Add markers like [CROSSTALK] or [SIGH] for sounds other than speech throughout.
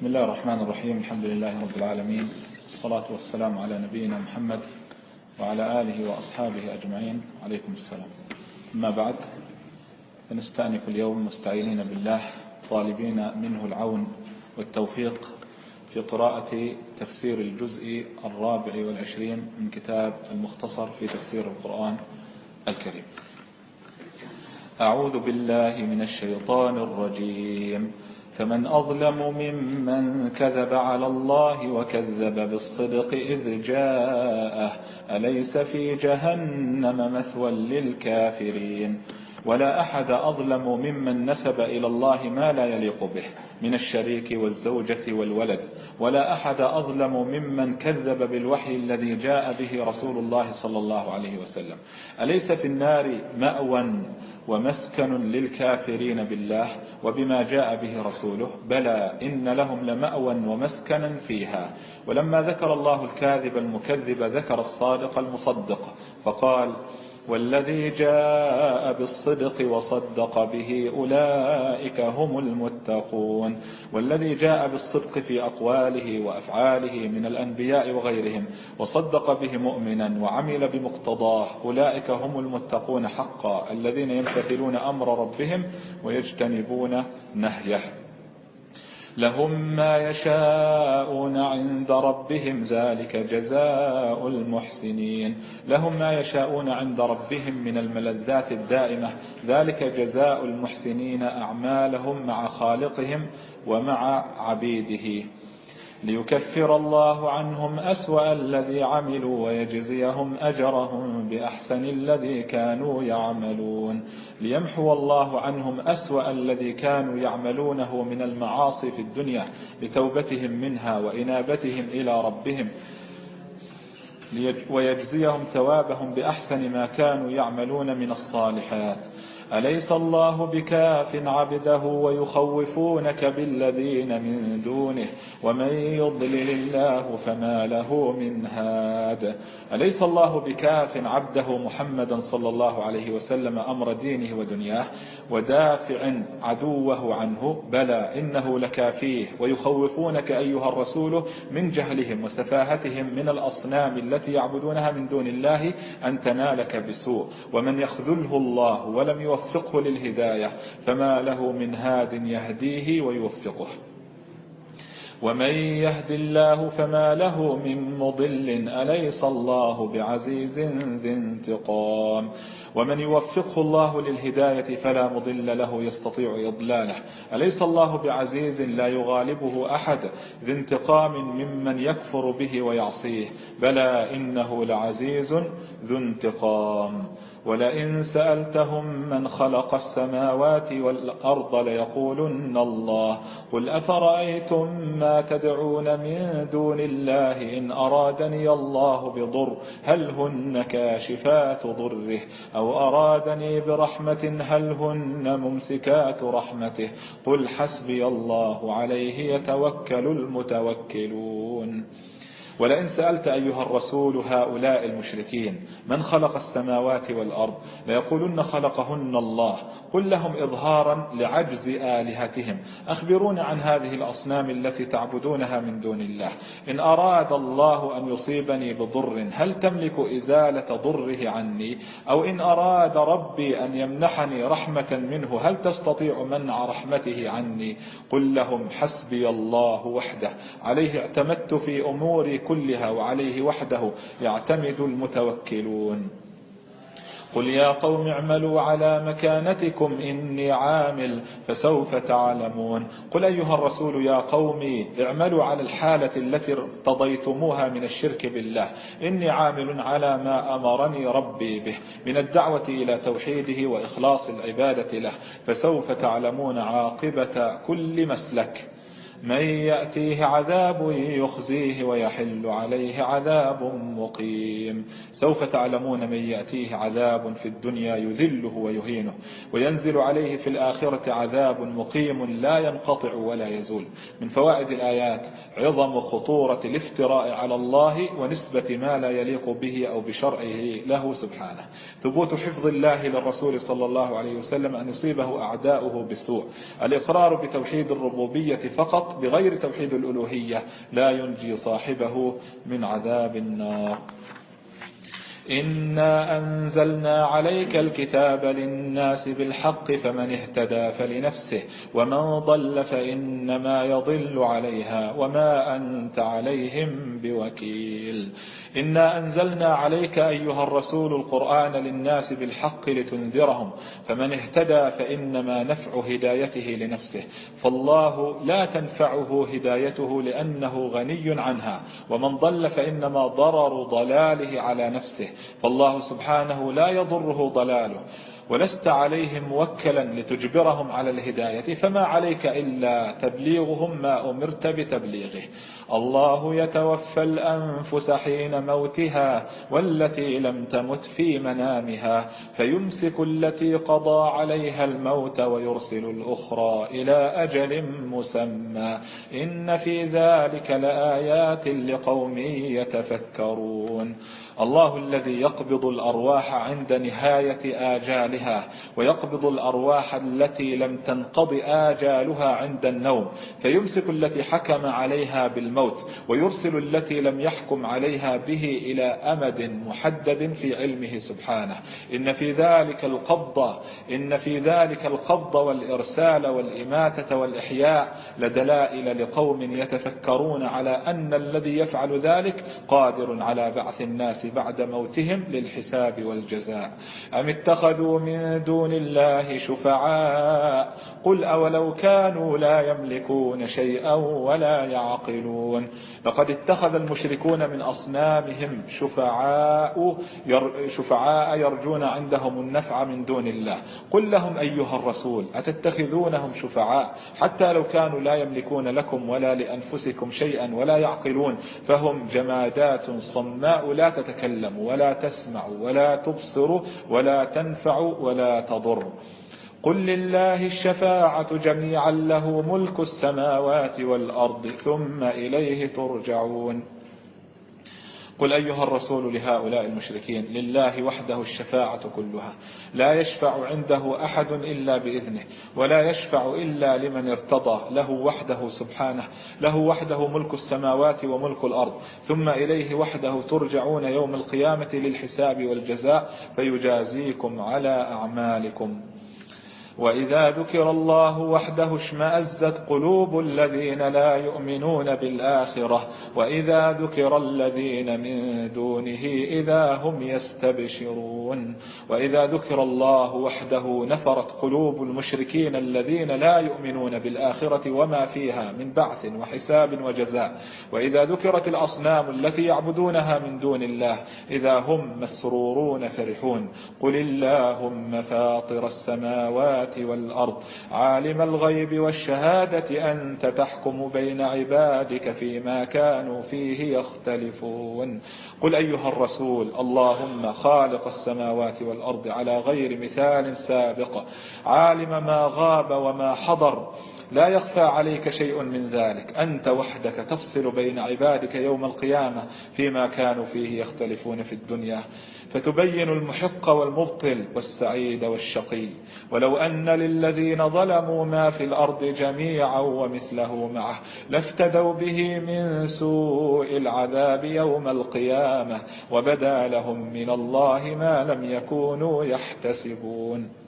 بسم الله الرحمن الرحيم. الحمد لله رب العالمين. الصلاة والسلام على نبينا محمد وعلى آله وأصحابه أجمعين. عليكم السلام. أما بعد فنستأنف اليوم مستعينين بالله طالبين منه العون والتوفيق في قراءة تفسير الجزء الرابع والعشرين من كتاب المختصر في تفسير القرآن الكريم. أعوذ بالله من الشيطان الرجيم. فمن أظلم ممن كذب على الله وكذب بالصدق إذ جاءه. أليس في جهنم مثوى للكافرين؟ ولا أحد أظلم ممن نسب إلى الله ما لا يليق به من الشريك والزوجة والولد. ولا أحد أظلم ممن كذب بالوحي الذي جاء به رسول الله صلى الله عليه وسلم. أليس في النار مأوى ومسكن للكافرين بالله وبما جاء به رسوله. بلى إن لهم لمأوى ومسكنا فيها. ولما ذكر الله الكاذب المكذب ذكر الصادق المصدق. فقال والذي جاء بالصدق وصدق به أولئك هم المتقون. والذي جاء بالصدق في أقواله وأفعاله من الأنبياء وغيرهم وصدق به مؤمنا وعمل بمقتضاه أولئك هم المتقون حقا الذين يمتثلون أمر ربهم ويجتنبون نهيه. لهم ما يشاءون عند ربهم ذلك جزاء المحسنين. لهم ما يشاءون عند ربهم من الملذات الدائمة ذلك جزاء المحسنين أعمالهم مع خالقهم ومع عبيده. ليكفر الله عنهم أسوأ الذي عملوا ويجزيهم أجرهم بأحسن الذي كانوا يعملون. ليمحو الله عنهم أسوأ الذي كانوا يعملونه من المعاصي في الدنيا لتوبتهم منها وإنابتهم إلى ربهم ويجزيهم ثوابهم بأحسن ما كانوا يعملون من الصالحات. أليس الله بكاف عبده ويخوفونك بالذين من دونه ومن يضلل الله فما له من هاد؟ أليس الله بكاف عبده محمدا صلى الله عليه وسلم أمر دينه ودنياه ودافع عدوه عنه؟ بلى إنه لكافيه ويخوفونك أيها الرسول من جهلهم وسفاهتهم من الأصنام التي يعبدونها من دون الله أن تنالك بسوء ومن يخذله الله ولم يوفقه للهداية فما له من هاد يهديه ويوفقه. ومن يهد الله فما له من مضل أليس الله بعزيز ذي انتقام؟ ومن يوفقه الله للهداية فلا مضل له يستطيع إضلاله. أليس الله بعزيز لا يغالبه أحد ذي انتقام ممن يكفر به ويعصيه؟ بلى إنه لعزيز ذو انتقام. ولئن سألتهم من خلق السماوات والأرض ليقولن الله. قل أفرأيتم ما تدعون من دون الله إن أرادني الله بضر هل هن كاشفات ضره أو أرادني برحمة هل هن ممسكات رحمته؟ قل حسبي الله عليه يتوكل المتوكلون. ولئن سألت أيها الرسول هؤلاء المشركين من خلق السماوات والأرض ليقولن خلقهن الله قل لهم إظهارا لعجز آلهتهم أخبرون عن هذه الأصنام التي تعبدونها من دون الله إن أراد الله أن يصيبني بضر هل تملك إزالة ضره عني أو إن أراد ربي أن يمنحني رحمة منه هل تستطيع منع رحمته عني قل لهم حسبي الله وحده عليه اعتمدت في أموري كلها وعليه وحده يعتمد المتوكلون. قل يا قوم اعملوا على مكانتكم إني عامل فسوف تعلمون. قل أيها الرسول يا قوم اعملوا على الحالة التي ارتضيتموها من الشرك بالله. إني عامل على ما أمرني ربي به من الدعوة إلى توحيده وإخلاص العبادة له فسوف تعلمون عاقبة كل مسلك. من يأتيه عذاب يخزيه ويحل عليه عذاب مقيم. سوف تعلمون من يأتيه عذاب في الدنيا يذله ويهينه وينزل عليه في الآخرة عذاب مقيم لا ينقطع ولا يزول. من فوائد الآيات عظم خطورة الافتراء على الله ونسبة ما لا يليق به أو بشرعه له سبحانه. ثبوت حفظ الله للرسول صلى الله عليه وسلم أن يصيبه أعداؤه بالسوء. الإقرار بتوحيد الربوبية فقط بغير توحيد الألوهية لا ينجي صاحبه من عذاب النار. إنا أنزلنا عليك الكتاب للناس بالحق فمن اهتدى فلنفسه ومن ضل فإنما يضل عليها وما أنت عليهم بوكيل. إنا أنزلنا عليك أيها الرسول القرآن للناس بالحق لتنذرهم فمن اهتدى فإنما نفع هدايته لنفسه فالله لا تنفعه هدايته لأنه غني عنها ومن ضل فإنما ضرر ضلاله على نفسه فالله سبحانه لا يضره ضلاله ولست عليهم موكلا لتجبرهم على الهداية فما عليك إلا تبليغهم ما أمرت بتبليغه. الله يتوفى الأنفس حين موتها والتي لم تمت في منامها فيمسك التي قضى عليها الموت ويرسل الأخرى إلى أجل مسمى. إن في ذلك لآيات لقوم يتفكرون. الله الذي يقبض الأرواح عند نهاية آجالها ويقبض الأرواح التي لم تنقض آجالها عند النوم فيمسك التي حكم عليها بالموت ويرسل التي لم يحكم عليها به إلى أمد محدد في علمه سبحانه. إن في ذلك القبض إن في ذلك القبض والإرسال والإماتة والإحياء لدلائل لقوم يتفكرون على أن الذي يفعل ذلك قادر على بعث الناس بعد موتهم للحساب والجزاء. أم اتخذوا من دون الله شفعاء؟ قل أولو كانوا لا يملكون شيئا ولا يعقلون. لقد اتخذ المشركون من أصنامهم شفعاء شفعاء يرجون عندهم النفع من دون الله. قل لهم أيها الرسول أتتخذونهم شفعاء؟ حتى لو كانوا لا يملكون لكم ولا لأنفسكم شيئا ولا يعقلون فهم جمادات صماء لا تتكلم ولا تسمع ولا تبصر ولا تنفع ولا تضر. قل لله الشفاعة جميعا له ملك السماوات والأرض ثم إليه ترجعون. قل أيها الرسول لهؤلاء المشركين لله وحده الشفاعة كلها. لا يشفع عنده أحد إلا بإذنه ولا يشفع إلا لمن ارتضى له وحده سبحانه له وحده ملك السماوات وملك الأرض ثم إليه وحده ترجعون يوم القيامة للحساب والجزاء فيجازيكم على أعمالكم. وإذا ذكر الله وحده اشمأزت قلوب الذين لا يؤمنون بالآخرة وإذا ذكر الذين من دونه إذا هم يستبشرون وإذا ذكر الله وحده نفرت قلوب المشركين الذين لا يؤمنون بالآخرة وما فيها من بعث وحساب وجزاء وإذا ذكرت الأصنام التي يعبدونها من دون الله إذا هم مسرورون فرحون قل اللهم فاطر السماوات السماوات والأرض. عالم الغيب والشهادة أنت تحكم بين عبادك فيما كانوا فيه يختلفون. قل أيها الرسول اللهم خالق السماوات والأرض على غير مثال سابق. عالم ما غاب وما حضر. لا يخفى عليك شيء من ذلك. أنت وحدك تفصل بين عبادك يوم القيامة فيما كانوا فيه يختلفون في الدنيا. فتبين المحق والمبطل والسعيد والشقي. ولو أن للذين ظلموا ما في الأرض جميعا ومثله معه لافتدوا به من سوء العذاب يوم القيامة وبدا لهم من الله ما لم يكونوا يحتسبون.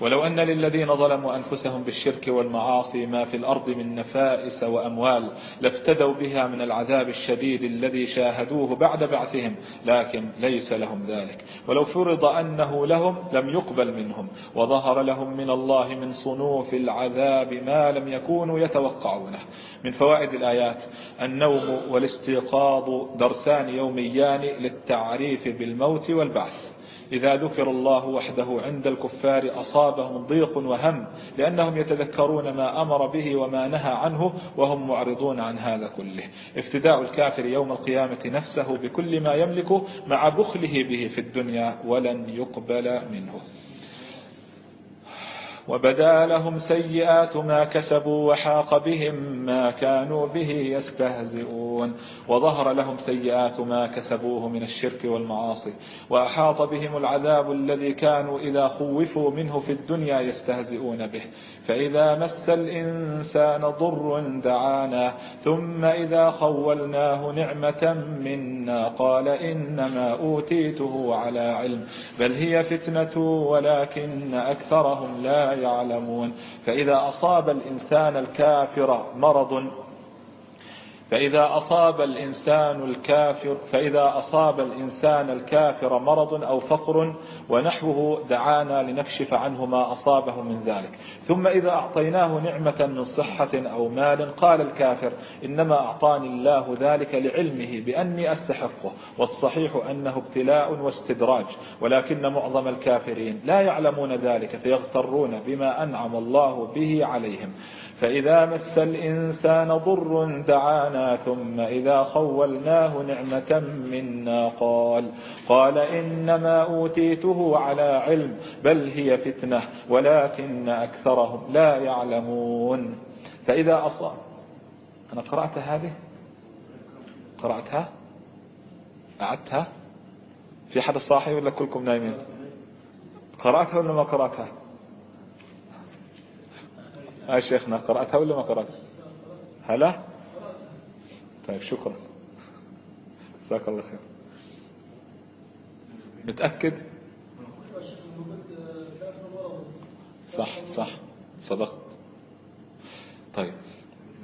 ولو أن للذين ظلموا أنفسهم بالشرك والمعاصي ما في الأرض من نفائس وأموال لافتدوا بها من العذاب الشديد الذي شاهدوه بعد بعثهم لكن ليس لهم ذلك. ولو فرض أنه لهم لم يقبل منهم وظهر لهم من الله من صنوف العذاب ما لم يكونوا يتوقعونه. من فوائد الآيات النوم والاستيقاظ درسان يوميان للتعريف بالموت والبعث. إذا ذكر الله وحده عند الكفار أصابهم ضيق وهم لأنهم يتذكرون ما أمر به وما نهى عنه وهم معرضون عن هذا كله. افتداء الكافر يوم القيامة نفسه بكل ما يملك مع بخله به في الدنيا ولن يقبل منه. وبدا لهم سيئات ما كسبوا وحاق بهم ما كانوا به يستهزئون. وظهر لهم سيئات ما كسبوه من الشرك والمعاصي. وأحاط بهم العذاب الذي كانوا إذا خوفوا منه في الدنيا يستهزئون به. فإذا مس الإنسان ضر دعانا. ثم إذا خولناه نعمة منا قال إنما أوتيته على علم. بل هي فتنة ولكن أكثرهم لا يعلمون. فإذا أصاب الإنسان الكافر مرض فإذا أصاب الإنسان الكافر فإذا أصاب الإنسان الكافر مرض أو فقر ونحوه دعانا لنكشف عنه ما أصابه من ذلك. ثم إذا أعطيناه نعمة من صحة أو مال قال الكافر إنما أعطاني الله ذلك لعلمه بأني أستحقه والصحيح أنه ابتلاء واستدراج ولكن معظم الكافرين لا يعلمون ذلك فيغترون بما أنعم الله به عليهم. فإذا مس الإنسان ضر دعانا ثم إذا خولناه نعمة منا قال قال إنما أوتيته على علم بل هي فتنة ولكن أكثرهم لا يعلمون. فإذا أصاب أنا قرأت هذه؟ قرأتها؟ أعدتها؟ في حد صاحي ولا كلكم نايمين؟ قرأتها ولا ما قرأتها؟ هاي شيخنا قرأتها ولا ما قرأتها؟ هلا؟ طيب شكرا. جزاك الله خير. متأكد؟ صح صح. صدقت. طيب.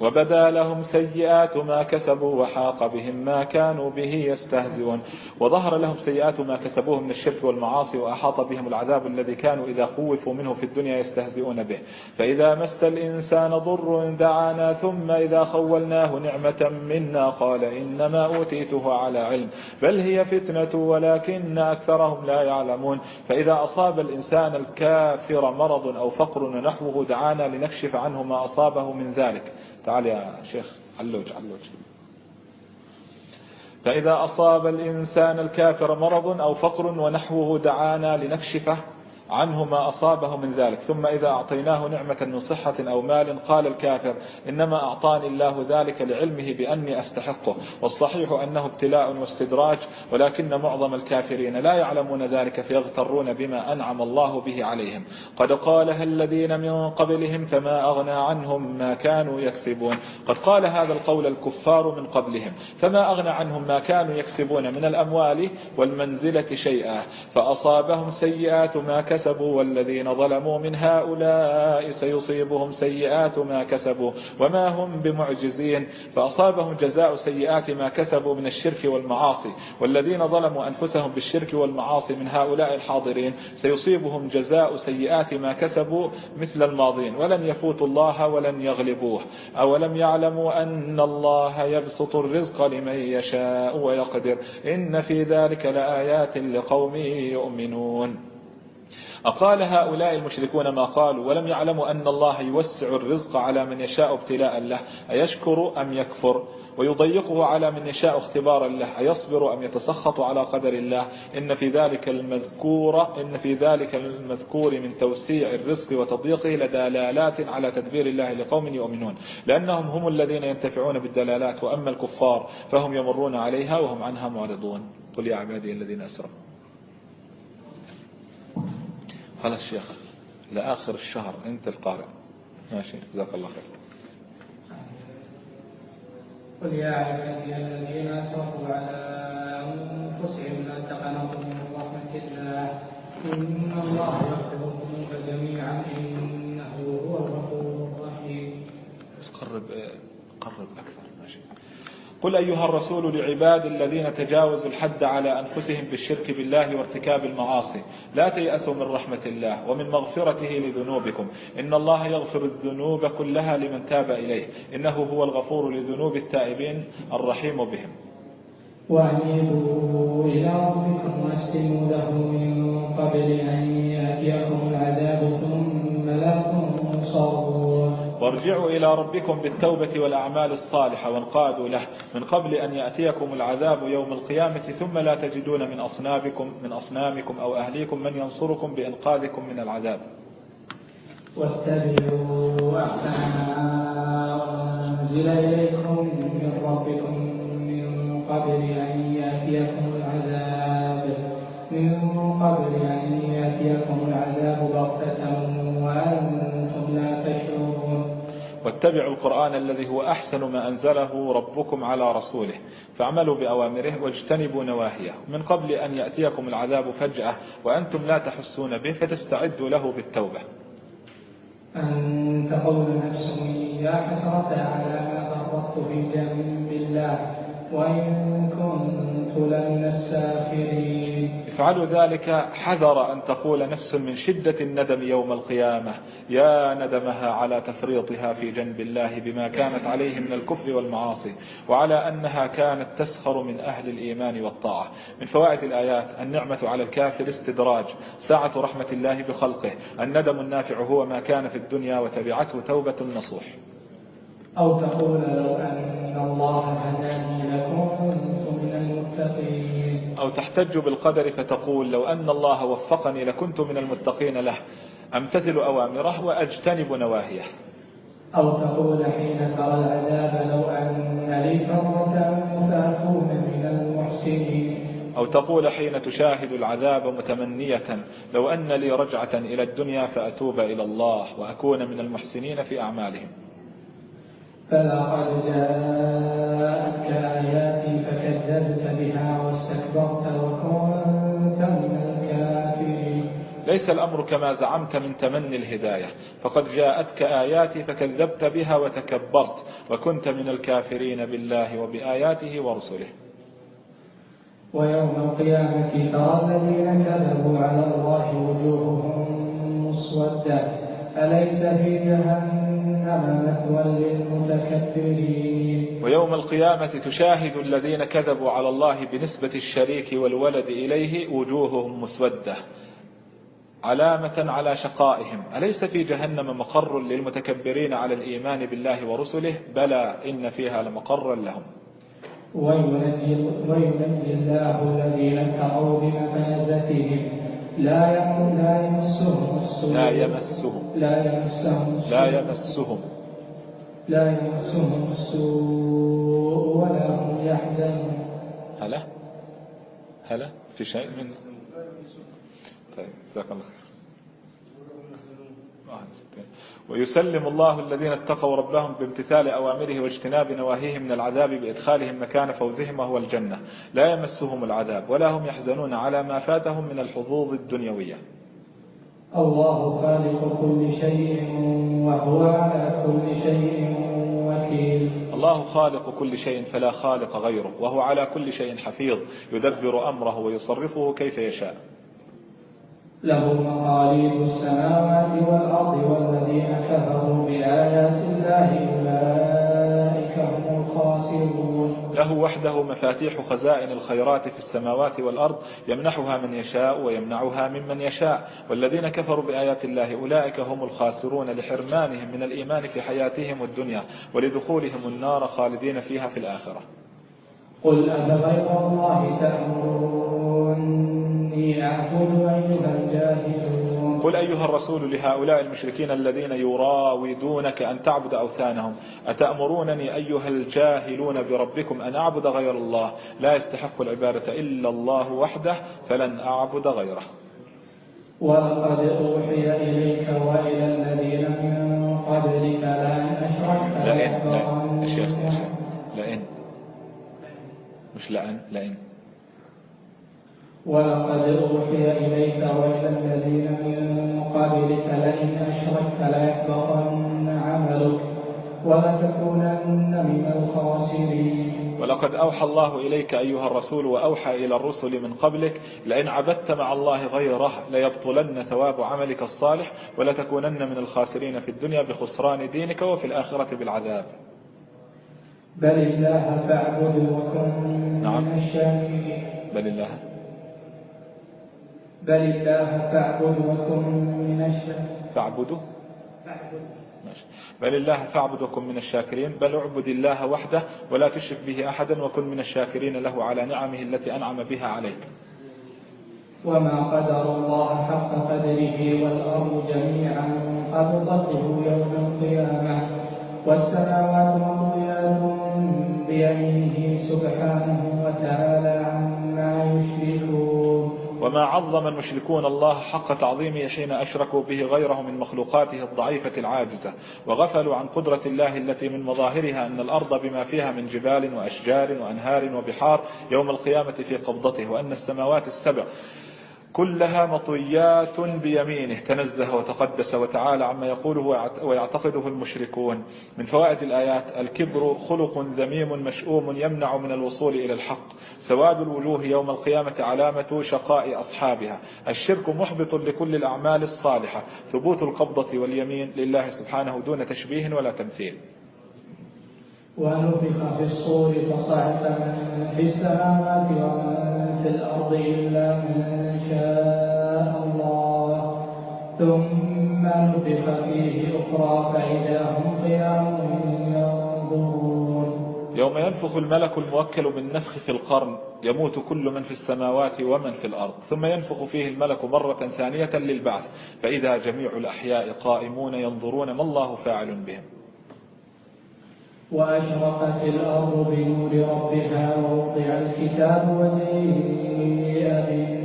وبدا لهم سيئات ما كسبوا وحاق بهم ما كانوا به يستهزئون. وظهر لهم سيئات ما كسبوه من الشرك والمعاصي وأحاط بهم العذاب الذي كانوا إذا خوفوا منه في الدنيا يستهزئون به. فإذا مس الإنسان ضر دعانا ثم إذا خولناه نعمة منا قال إنما أوتيته على علم. بل هي فتنة ولكن أكثرهم لا يعلمون. فإذا أصاب الإنسان الكافر مرض أو فقر نحوه دعانا لنكشف عنه ما أصابه من ذلك. تعال يا شيخ علوج علوج. فإذا أصاب الإنسان الكافر مرض أو فقر ونحوه دعانا لنكشفه عنه ما أصابه من ذلك. ثم إذا أعطيناه نعمة من صحة أو مال قال الكافر إنما أعطاني الله ذلك لعلمه بأني أستحقه. والصحيح أنه ابتلاء واستدراج ولكن معظم الكافرين لا يعلمون ذلك فيغترون بما أنعم الله به عليهم. قد قالها الذين من قبلهم فما أغنى عنهم ما كانوا يكسبون. قد قال هذا القول الكفار من قبلهم فما أغنى عنهم ما كانوا يكسبون من الأموال والمنزلة شيئا. فأصابهم سيئات ما كسبوا كسبوا والذين ظلموا من هؤلاء سيصيبهم سيئات ما كسبوا وما هم بمعجزين فأصابهم جزاء سيئات ما كسبوا من الشرك والمعاصي والذين ظلموا أنفسهم بالشرك والمعاصي من هؤلاء الحاضرين سيصيبهم جزاء سيئات ما كسبوا مثل الماضين ولن يفوتوا الله ولن يغلبوه أولم يعلموا أن الله يبسط الرزق لمن يشاء ويقدر إن في ذلك لآيات لقوم يؤمنون أقال هؤلاء المشركون ما قالوا ولم يعلموا أن الله يوسع الرزق على من يشاء ابتلاء له أيشكر أم يكفر؟ ويضيقه على من يشاء اختبارا له أيصبر أم يتسخط على قدر الله؟ إن في ذلك المذكور إن في ذلك المذكور من توسيع الرزق وتضييقه لدلالات على تدبير الله لقوم يؤمنون. لأنهم هم الذين ينتفعون بالدلالات وأما الكفار فهم يمرون عليها وهم عنها معرضون. قل يا عبادي الذين أسرفوا. خلاص شيخ لآخر الشهر أنت القارئ. ماشي جزاك الله خير. قل يا عبادي الذين أسرفوا على أنفسهم لا تقنطوا من رحمة الله. إن الله يغفر الذنوب جميعا إنه هو الغفور الرحيم. بس قرب قرب أكثر. قل أيها الرسول لعباد الذين تجاوزوا الحد على أنفسهم بالشرك بالله وارتكاب المعاصي. لا تيأسوا من رحمة الله ومن مغفرته لذنوبكم. إن الله يغفر الذنوب كلها لمن تاب إليه. إنه هو الغفور لذنوب التائبين الرحيم بهم. وأنيبوا إلى ربكم واسلموا له من قبل أن يأتيكم وارجعوا إلى ربكم بالتوبة والأعمال الصالحة وانقادوا له من قبل أن يأتيكم العذاب يوم القيامة ثم لا تجدون من أصنامكم من أصنامكم أو أهليكم من ينصركم بإنقاذكم من العذاب. واتبعوا أحسن أنزل إليكم من ربكم من قبل أن يأتيكم العذاب من قبل أن يأتيكم العذاب بغتة وأنتم واتبعوا القرآن الذي هو أحسن ما أنزله ربكم على رسوله. فاعملوا بأوامره واجتنبوا نواهيه. من قبل أن يأتيكم العذاب فجأة وأنتم لا تحسون به فتستعدوا له بالتوبة. أن تقول نفس يا حسرة على ما فرطت في الله. وإن كنت لمن الساخرين. افعلوا ذلك حذر أن تقول نفس من شدة الندم يوم القيامة. يا ندمها على تفريطها في جنب الله بما كانت عليه من الكفر والمعاصي وعلى أنها كانت تسخر من أهل الإيمان والطاعة. من فوائد الآيات النعمة على الكافر استدراج ساعة رحمة الله بخلقه. الندم النافع هو ما كان في الدنيا وتبعته توبة النصوح. أو تقول لو أن الله هداني أو تحتج بالقدر فتقول لو أن الله وفقني لكنت من المتقين له أمتثل أوامره وأجتنب نواهيه. أو تقول حين ترى العذاب لو أن لي كرة فأكون من المحسنين. أو تقول حين تشاهد العذاب متمنية لو أن لي رجعة إلى الدنيا فأتوب إلى الله وأكون من المحسنين في أعمالهم. فلقد جاءتك آياتي فكذبت بها ليس الأمر كما زعمت من تمني الهداية فقد جاءتك آياتي فكذبت بها وتكبرت وكنت من الكافرين بالله وبآياته ورسله. ويوم القيامة ترى الذين كذبوا على الله وجوههم مسودة أليس في جهنم مثوى للمتكبرين ويوم القيامة تشاهد الذين كذبوا على الله بنسبة الشريك والولد إليه وجوههم مسودة. علامة على شقائهم. أليس في جهنم مقر للمتكبرين على الإيمان بالله ورسله؟ بلى إن فيها لمقرا لهم. وينجي, الله الذين اتقوا بمفازتهم. لا لا يمسهم. لا يمسهم. لا يمسهم لا يمسهم. لا يمسهم السوء ولا هم يحزنون هلا؟ هلا؟ في شيء من طيب جزاك الله خير. ويسلم الله الذين اتقوا ربهم بامتثال أوامره واجتناب نواهيه من العذاب بإدخالهم مكان فوزهم وهو الجنة. لا يمسهم العذاب ولا هم يحزنون على ما فاتهم من الحظوظ الدنيوية. الله خالق كل شيء وهو على كل شيء وكيل. الله خالق كل شيء فلا خالق غيره وهو على كل شيء حفيظ يدبر أمره ويصرفه كيف يشاء. له مقاليد السماوات والأرض والذين كفروا بآيات الله أولئك له وحده مفاتيح خزائن الخيرات في السماوات والأرض يمنحها من يشاء ويمنعها ممن يشاء. والذين كفروا بآيات الله أولئك هم الخاسرون لحرمانهم من الإيمان في حياتهم الدنيا ولدخولهم النار خالدين فيها في الآخرة. قل أفغير الله تأمروني أعبد أيها الجاهلون قل أيها الرسول لهؤلاء المشركين الذين يراودونك أن تعبد أوثانهم أتأمرونني أيها الجاهلون بربكم أن أعبد غير الله؟ لا يستحق العبادة إلا الله وحده فلن أعبد غيره. ولقد أوحي إليك وإلى الذين من قبلك أشركت لئن لئن يا شيخ لئن. مش لأن لئن. ولقد أوحي إليك وإلى الذين من قبلك لئن أشركت ليحبطن عملك ولتكونن من الخاسرين. ولقد أوحى الله إليك أيها الرسول وأوحى إلى الرسل من قبلك لئن عبدت مع الله غيره ليبطلن ثواب عملك الصالح ولتكونن من الخاسرين في الدنيا بخسران دينك وفي الآخرة بالعذاب. بل الله فاعبد وكن نعم. من الشاكرين. بل الله. بل الله فاعبد وكن من الشاكرين. فاعبدوا فاعبد ماشي. بل الله فاعبد وكن من الشاكرين. بل اعبد الله وحده ولا تشرك به أحدا وكن من الشاكرين له على نعمه التي أنعم بها عليك. وما قدر الله حق قدره والأرض جميعا قبضته يوم القيامة والسماوات مطويات بيمينه سبحانه وما عظم المشركون الله حق تعظيمه حين أشركوا به غيره من مخلوقاته الضعيفة العاجزة وغفلوا عن قدرة الله التي من مظاهرها أن الأرض بما فيها من جبال وأشجار وأنهار وبحار يوم القيامة في قبضته وأن السماوات السبع كلها مطويات بيمينه تنزه وتقدس وتعالى عما يقوله ويعتقده المشركون. من فوائد الآيات الكبر خلق ذميم مشؤوم يمنع من الوصول إلى الحق سواد الوجوه يوم القيامة علامة شقاء أصحابها. الشرك محبط لكل الأعمال الصالحة. ثبوت القبضة واليمين لله سبحانه دون تشبيه ولا تمثيل. ونفخ في الصور فصعق من في السماوات ومن في الأرض إلا من شاء الله. ثم نفخ فيه أخرى فإذا هم قيام ينظرون. يوم ينفخ الملك الموكل بالنفخ في القرن يموت كل من في السماوات ومن في الأرض. ثم ينفخ فيه الملك مرة ثانية للبعث. فإذا جميع الأحياء قائمون ينظرون ما الله فاعل بهم. وأشرقت الأرض بنور ربها ووضع الكتاب وجيء بالنبيين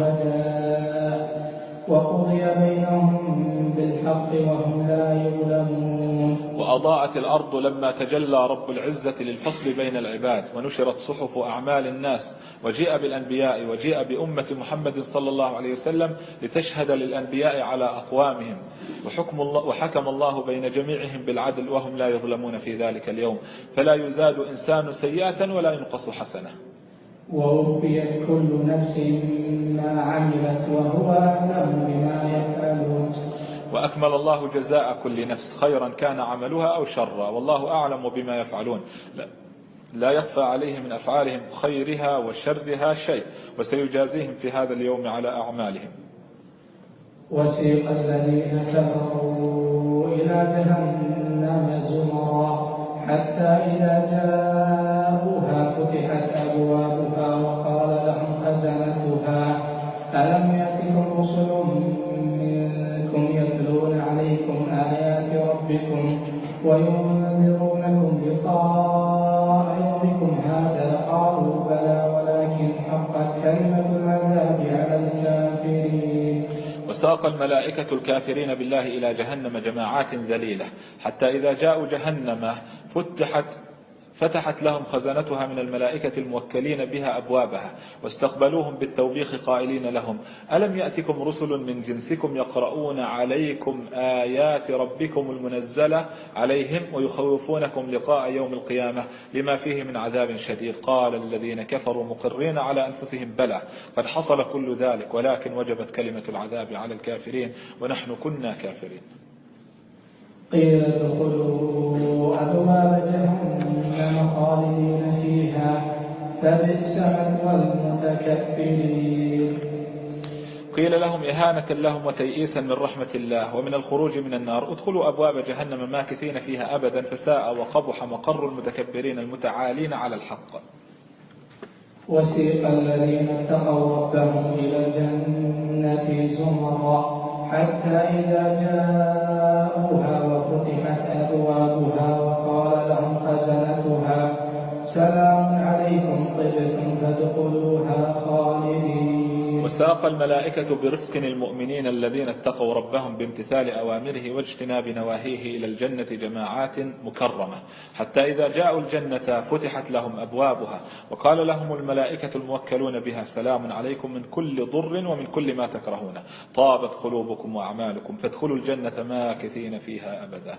والشهداء وقضي بينهم بالحق وهم لا يظلمون. وأضاءت الأرض لما تجلى رب العزة للفصل بين العباد ونشرت صحف أعمال الناس وجيء بالأنبياء وجيء بأمة محمد صلى الله عليه وسلم لتشهد للأنبياء على أقوامهم. وحكم الله وحكم الله بين جميعهم بالعدل وهم لا يظلمون في ذلك اليوم. فلا يزاد إنسان سيئة ولا ينقص حسنة. ووفيت كل نفس عملت وهو أعلم بما يفعلون. وأكمل الله جزاء كل نفس خيرا كان عملها أو شرا والله أعلم بما يفعلون. لا لا يخفى عليه من أفعالهم خيرها وشرها شيء وسيجازيهم في هذا اليوم على أعمالهم. وسيق الذين كفروا إلى جهنم زمرا حتى إذا جاءوها وينذرونكم لقاء يومكم هذا. قالوا بلى ولكن حقت كلمة العذاب على الكافرين. الملائكة الكافرين بالله إلى جهنم جماعات ذليلة حتى إذا جاءوا جهنم فتحت فتحت لهم خزنتها من الملائكة الموكلين بها أبوابها واستقبلوهم بالتوبيخ قائلين لهم ألم يأتكم رسل من جنسكم يقرؤون عليكم آيات ربكم المنزلة عليهم ويخوفونكم لقاء يوم القيامة لما فيه من عذاب شديد؟ قال الذين كفروا مقرين على أنفسهم بلى قد حصل كل ذلك ولكن وجبت كلمة العذاب على الكافرين ونحن كنا كافرين. قيل ادخلوا أبواب جهنم. خالدين فيها فبئس مثوى المتكبرين. قيل لهم إهانة لهم وتيئيسا من رحمة الله ومن الخروج من النار. ادخلوا أبواب جهنم ماكثين فيها أبدا فساء وقبح مقر المتكبرين المتعالين على الحق. وسيق الذين اتقوا ربهم إلى الجنة زمرا حتى إذا جاءوها سلام عليكم طبتم فادخلوها خالدين. وساق الملائكة برفق المؤمنين الذين اتقوا ربهم بامتثال أوامره واجتناب نواهيه إلى الجنة جماعات مكرمة. حتى إذا جاءوا الجنة فتحت لهم أبوابها وقال لهم الملائكة الموكلون بها سلام عليكم من كل ضر ومن كل ما تكرهون. طابت قلوبكم وأعمالكم فادخلوا الجنة ماكثين فيها أبدا.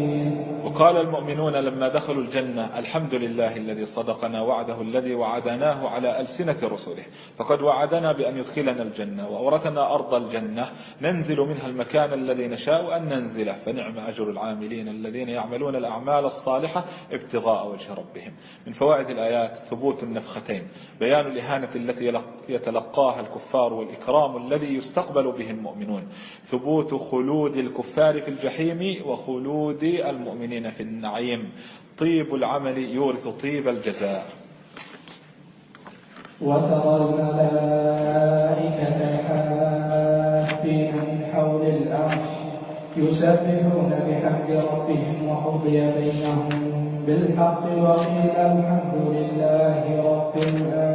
وقال المؤمنون لما دخلوا الجنة الحمد لله الذي صدقنا وعده الذي وعدناه على ألسنة رسله. فقد وعدنا بأن يدخلنا الجنة وأورثنا أرض الجنة. ننزل منها المكان الذي نشاء أن ننزله. فنعم أجر العاملين الذين يعملون الأعمال الصالحة ابتغاء وجه ربهم. من فوائد الآيات ثبوت النفختين. بيان الإهانة التي يتلقاها الكفار والإكرام الذي يستقبل به المؤمنون. ثبوت خلود الكفار في الجحيم وخلود المؤمنين في النعيم. طيب العمل يورث طيب الجزاء. وترى الملائكة حافين من حول الأرش يسبحون بحمد ربهم وقضي بينهم بالحق وقيل الحمد لله رب العالمين.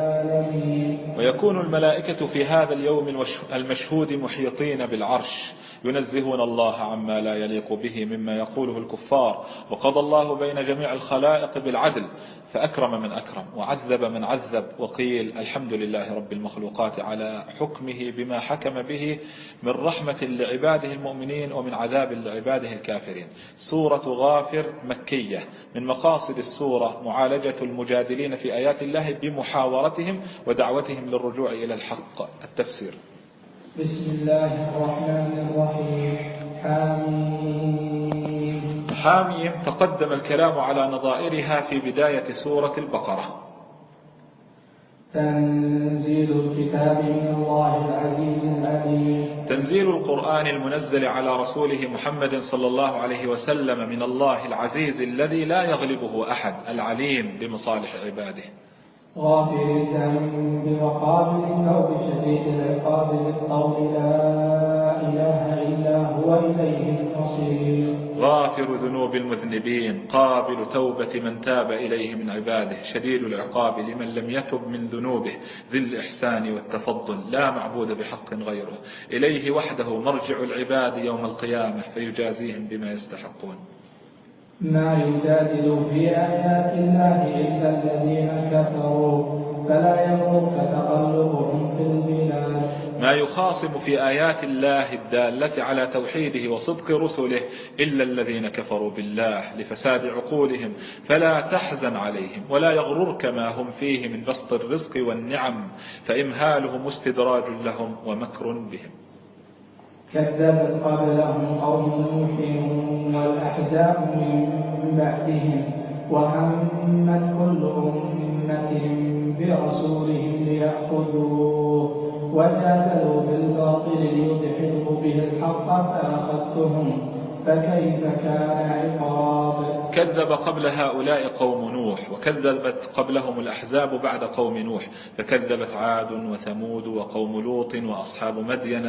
ويكون الملائكة في هذا اليوم المشهود محيطين بالعرش ينزهون الله عما لا يليق به مما يقوله الكفار وقضى الله بين جميع الخلائق بالعدل فأكرم من أكرم وعذب من عذب وقيل الحمد لله رب المخلوقات على حكمه بما حكم به من رحمة لعباده المؤمنين ومن عذاب لعباده الكافرين. سورة غافر مكية من مقاصد السورة معالجة المجادلين في آيات الله بمحاورتهم ودعوتهم للرجوع إلى الحق التفسير. بسم الله الرحمن الرحيم. حاميم. حاميم تقدم الكلام على نظائرها في بداية سورة البقرة. تنزيل الكتاب من الله العزيز العليم تنزيل القرآن المنزل على رسوله محمد صلى الله عليه وسلم من الله العزيز الذي لا يغلبه أحد العليم بمصالح عباده. غافر الذنب وقابل التوب شديد العقاب بالقول لا إله إلا هو إليه المصير. غافر ذنوب المذنبين قابل توبة من تاب إليه من عباده شديد العقاب لمن لم يتب من ذنوبه ذي الإحسان والتفضل لا معبود بحق غيره. إليه وحده مرجع العباد يوم القيامة فيجازيهم بما يستحقون. ما يجادل في آيات الله إلا الذين كفروا فلا يغرك تقلبهم في البلاد. ما يخاصم في آيات الله الدالة على توحيده وصدق رسله إلا الذين كفروا بالله لفساد عقولهم فلا تحزن عليهم ولا يغررك ما هم فيه من بسط الرزق والنعم فإمهالهم استدراج لهم ومكر بهم. كذبت قبلهم قوم نوح والأحزاب من بعدهم وهمت كل أمة برسولهم ليأخذوه وجادلوا بالباطل ليدحضوا به الحق فأخذتهم فكيف كان عقاب؟ كذب قبل هؤلاء قوم نوح وكذبت قبلهم الأحزاب بعد قوم نوح فكذبت عاد وثمود وقوم لوط وأصحاب مدين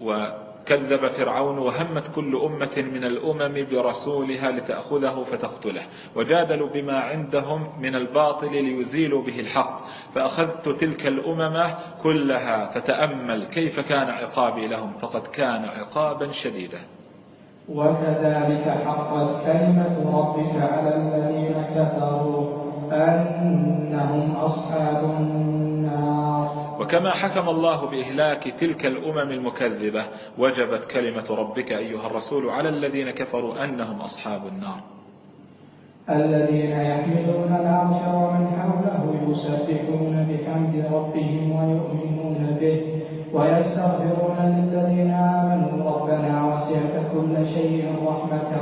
وكذب فرعون وهمت كل أمة من الأمم برسولها لتأخذه فتقتله. وجادلوا بما عندهم من الباطل ليزيلوا به الحق. فأخذت تلك الأمم كلها فتأمل كيف كان عقابي لهم. فقد كان عقابا شديدا. وكذلك حقت كلمة ربك على الذين كفروا أنهم أصحاب وكما حكم الله بإهلاك تلك الأمم المكذبة وجبت كلمة ربك أيها الرسول على الذين كفروا أنهم أصحاب النار. الذين يحملون العرش ومن حوله يسبحون بحمد ربهم ويؤمنون به ويستغفرون للذين آمنوا. ربنا وسعت كل شيء رحمة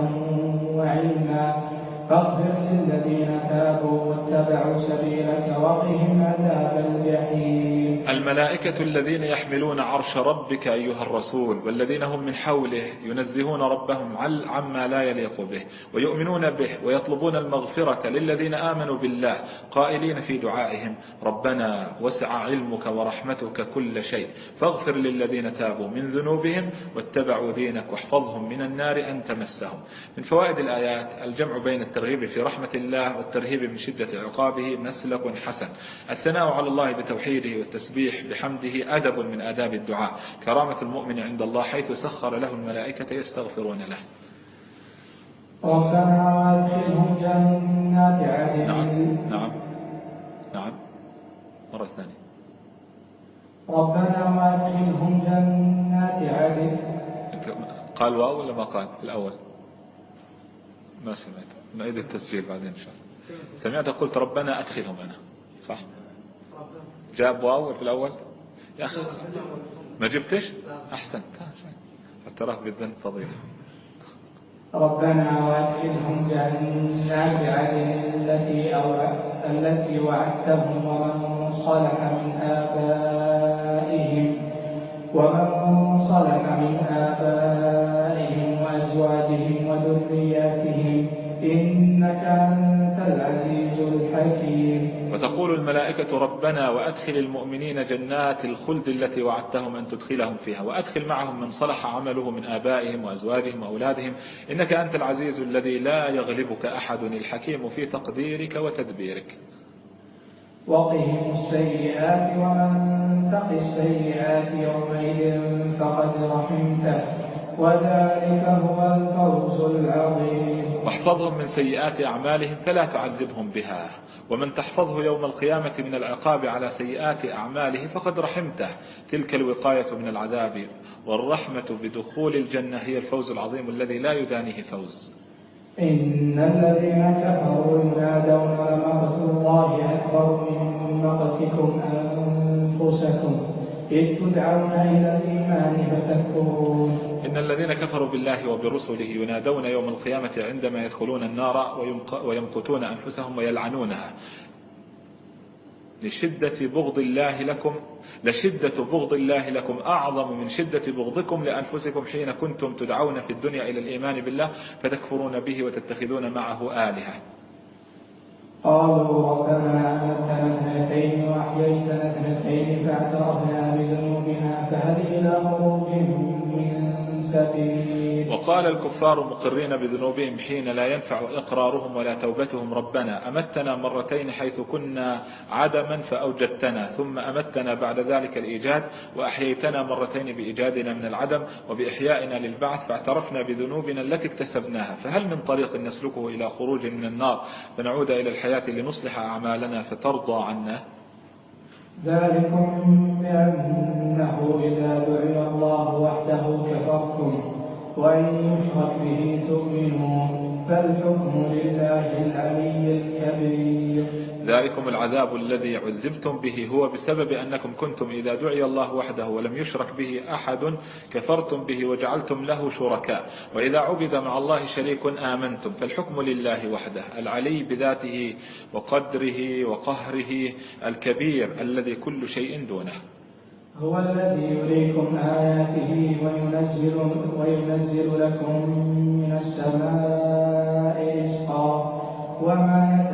وعلما. فاغفر للذين تابوا واتبعوا سبيلك وقهم عذاب الجحيم. الملائكة الذين يحملون عرش ربك أيها الرسول والذين هم من حوله ينزهون ربهم عما لا يليق به ويؤمنون به ويطلبون المغفرة للذين آمنوا بالله قائلين في دعائهم ربنا وسع علمك ورحمتك كل شيء فاغفر للذين تابوا من ذنوبهم واتبعوا دينك واحفظهم من النار أن تمسهم. من فوائد الآيات الجمع بين الترغيب في رحمة الله والترهيب من شدة عقابه مسلك حسن. الثناء على الله بتوحيده والتسبيح التسبيح بحمده أدب من آداب الدعاء. كرامة المؤمن عند الله حيث سخر له الملائكة يستغفرون له. ربنا وادخلهم جنات عدن. نعم نعم نعم. مرة ثانية. ربنا وادخلهم جنات عدن. قال واو ولا ما قال؟ الأول. ما سمعت. نعيد التسجيل بعدين إن شاء الله. سمعت قلت ربنا أدخلهم أنا. صح. جاب واو في الأول؟ يا أخي ما جبتش؟ أحسنت. تراه بالذنب فضيلة. ربنا وأدخلهم جنات عدن التي التي وعدتهم ومن صلح من آبائهم ومن الملائكة ربنا وأدخل المؤمنين جنات الخلد التي وعدتهم أن تدخلهم فيها وأدخل معهم من صلح عمله من آبائهم وأزواجهم وأولادهم إنك أنت العزيز الذي لا يغلبك أحد الحكيم في تقديرك وتدبيرك. وقهم السيئات ومن تق السيئات يومئذ فقد رحمته. وذلك هو الفوز العظيم. واحفظهم من سيئات أعمالهم فلا تعذبهم بها. ومن تحفظه يوم القيامة من العقاب على سيئات أعماله فقد رحمته. تلك الوقاية من العذاب والرحمة بدخول الجنة هي الفوز العظيم الذي لا يدانيه فوز. إن الذين كفروا ينادون لمقت الله أكبر من مقتكم أنفسكم إذ تدعون إلى الإيمان فتكفرون. إن الذين كفروا بالله وبرسله ينادون يوم القيامة عندما يدخلون النار ويمقتون أنفسهم ويلعنونها. لشدة بغض الله لكم لشدة بغض الله لكم أعظم من شدة بغضكم لأنفسكم حين كنتم تدعون في الدنيا إلى الإيمان بالله فتكفرون به وتتخذون معه آلهة. قالوا ربنا أمتنا اثنتين وأحييتنا اثنتين فأعترفنا بذنوبنا فهل إلى من سبيل وقال الكفار مقرين بذنوبهم حين لا ينفع إقرارهم ولا توبتهم ربنا أمتنا مرتين حيث كنا عدما فأوجدتنا ثم أمتنا بعد ذلك الإيجاد وأحييتنا مرتين بإيجادنا من العدم وبإحيائنا للبعث فاعترفنا بذنوبنا التي اكتسبناها. فهل من طريق نسلكه إلى خروج من النار فنعود إلى الحياة لنصلح أعمالنا فترضى عنا؟ ذلكم بأنه إذا دعي الله وحده كفرتم وإن يشرك به تؤمنون فالحكم لله العلي الكبير. ذلكم العذاب الذي عذبتم به. هو بسبب أنكم كنتم إذا دعي الله وحده ولم يشرك به أحد كفرتم به وجعلتم له شركاء. وإذا عبد مع الله شريك آمنتم فالحكم لله وحده العلي بذاته وقدره وقهره الكبير الذي كل شيء دونه. هو الذي يريكم آياته وينزل, وينزل لكم من السماء رزقا. وما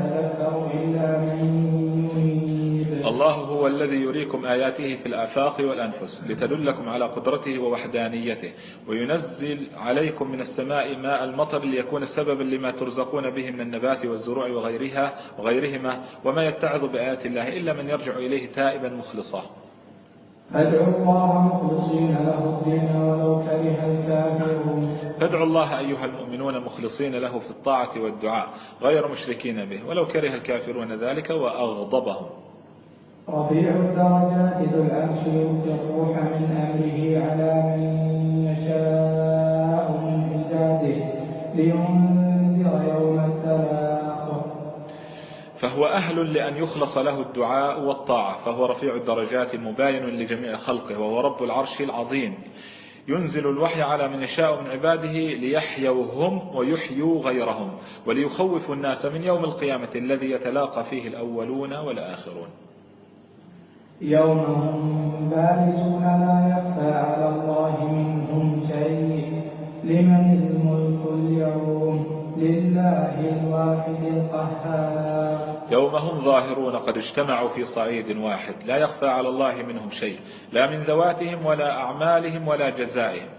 الله هو الذي يريكم آياته في الآفاق والأنفس لتدلكم على قدرته ووحدانيته وينزل عليكم من السماء ماء المطر ليكون سببا لما ترزقون به من النبات والزروع وغيرها وغيرهما وما يتعظ بآيات الله إلا من يرجع إليه تائبا مخلصا. فادعوا الله مخلصين له الدين ولو كره الكافرون. فادعوا الله أيها المؤمنون مخلصين له في الطاعة والدعاء غير مشركين به ولو كره الكافرون ذلك وأغضبهم. رفيع الدرجات ذو العرش يلقي الروح من أمره على من يشاء من عباده لينذر فهو أهل لأن يخلص له الدعاء والطاعة فهو رفيع الدرجات مباين لجميع خلقه وهو رب العرش العظيم. ينزل الوحي على من يشاء من عباده ليحيوا هم ويحيوا غيرهم وليخوفوا الناس من يوم القيامة الذي يتلاقى فيه الأولون والآخرون. يوم هم بارزون لا يخفى على الله منهم شيء لمن الملك اليوم لله الواحد القهار. يوم هم ظاهرون قد اجتمعوا في صعيد واحد. لا يخفى على الله منهم شيء. لا من ذواتهم ولا أعمالهم ولا جزائهم.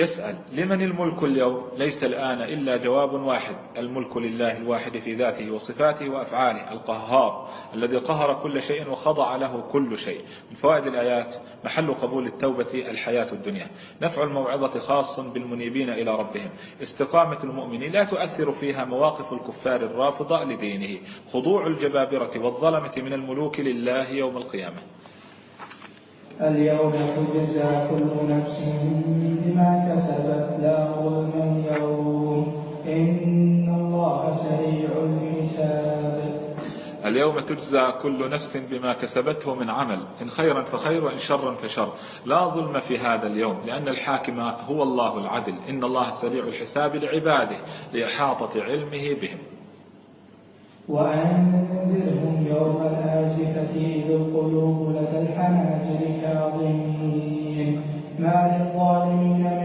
يسأل لمن الملك اليوم؟ ليس الآن إلا جواب واحد الملك لله الواحد في ذاته وصفاته وأفعاله القهار الذي قهر كل شيء وخضع له كل شيء. من فوائد الآيات محل قبول التوبة الحياة الدنيا. نفع الموعظة خاص بالمنيبين إلى ربهم. استقامة المؤمن لا تؤثر فيها مواقف الكفار الرافضة لدينه. خضوع الجبابرة والظلمة من الملوك لله يوم القيامة. اليوم تجزى كل نفس بما كسبت لا ظلم اليوم. إن الله سريع الحساب. اليوم تجزى كل نفس بما كسبته من عمل إن خيرا فخير وإن شرا فشر. لا ظلم في هذا اليوم لأن الحاكم هو الله العدل. إن الله سريع الحساب لعباده لإحاطة علمه بهم. وأنذرهم يوم الآزفة إذ القلوب لدى الحناجر كاظمين. ما للظالمين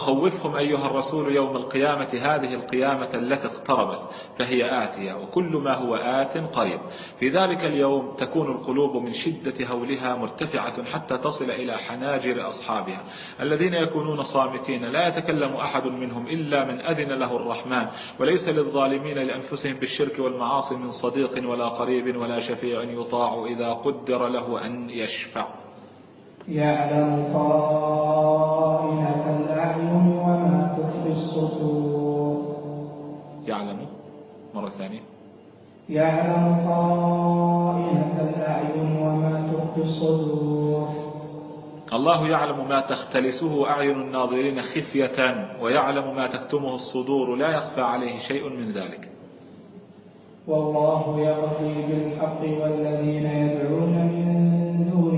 وخوفهم أيها الرسول يوم القيامة هذه القيامة التي اقتربت فهي آتية وكل ما هو آت قريب. في ذلك اليوم تكون القلوب من شدة هولها مرتفعة حتى تصل إلى حناجر أصحابها. الذين يكونون صامتين لا يتكلم أحد منهم إلا من أذن له الرحمن وليس للظالمين لأنفسهم بالشرك والمعاصي من صديق ولا قريب ولا شفيع يطاع إذا قدر له أن يشفع. يعلم خائنة الأعين وما تخفي الصدور. يعلم. مرة ثانية. يعلم خائنة الأعين وما تخفي الصدور. الله يعلم ما تختلسه أعين الناظرين خفية ويعلم ما تكتمه الصدور. لا يخفى عليه شيء من ذلك. والله يقضي بالحق والذين يدعون من دونه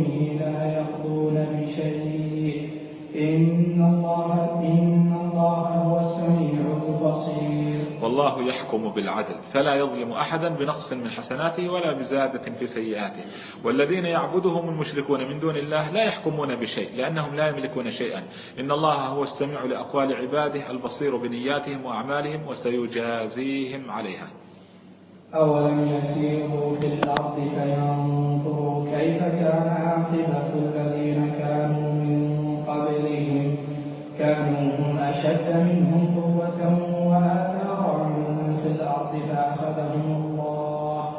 إن الله إن الله هو السميع البصير. والله يحكم بالعدل فلا يظلم أحدا بنقص من حسناته ولا بزادة في سيئاته. والذين يعبدهم المشركون من دون الله لا يحكمون بشيء لأنهم لا يملكون شيئا. إن الله هو السميع لأقوال عباده البصير بنياتهم وأعمالهم وسيجازيهم عليها. أولم يسيروا في الأرض فينظروا كيف كان عاقبة الذين كانوا كانوا هم أشد منهم قوة وآثارا في الأرض فأخذهم الله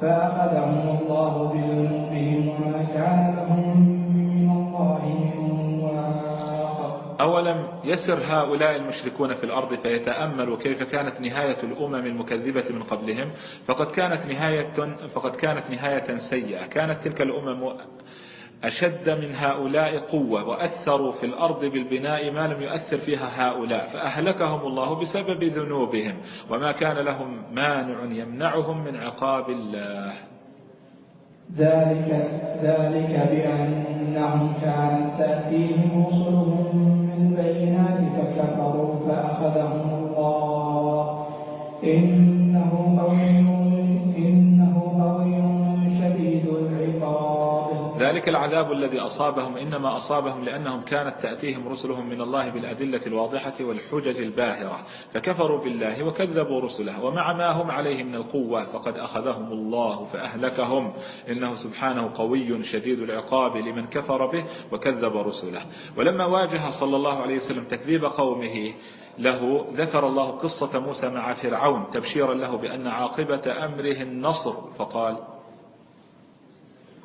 فأخذهم الله بذنوبهم وما كان لهم من الله من واق. أولم يسر هؤلاء المشركون في الأرض فيتأملوا كيف كانت نهاية الأمم المكذبة من قبلهم؟ فقد كانت نهاية فقد كانت نهاية سيئة. كانت تلك الأمم أشد من هؤلاء قوة وأثروا في الأرض بالبناء ما لم يؤثر فيها هؤلاء فأهلكهم الله بسبب ذنوبهم وما كان لهم مانع يمنعهم من عقاب الله. ذلك ذلك بأنهم كانت تأتيهم رسلهم بالبينات فكفروا فأخذهم الله. إنه قوي ذلك العذاب الذي أصابهم إنما أصابهم لأنهم كانت تأتيهم رسلهم من الله بالأدلة الواضحة والحجج الباهرة فكفروا بالله وكذبوا رسله ومع ما هم عليه من القوة فقد أخذهم الله فأهلكهم إنه سبحانه قوي شديد العقاب لمن كفر به وكذب رسله. ولما واجه صلى الله عليه وسلم تكذيب قومه له ذكر الله قصة موسى مع فرعون تبشيرا له بأن عاقبة أمره النصر فقال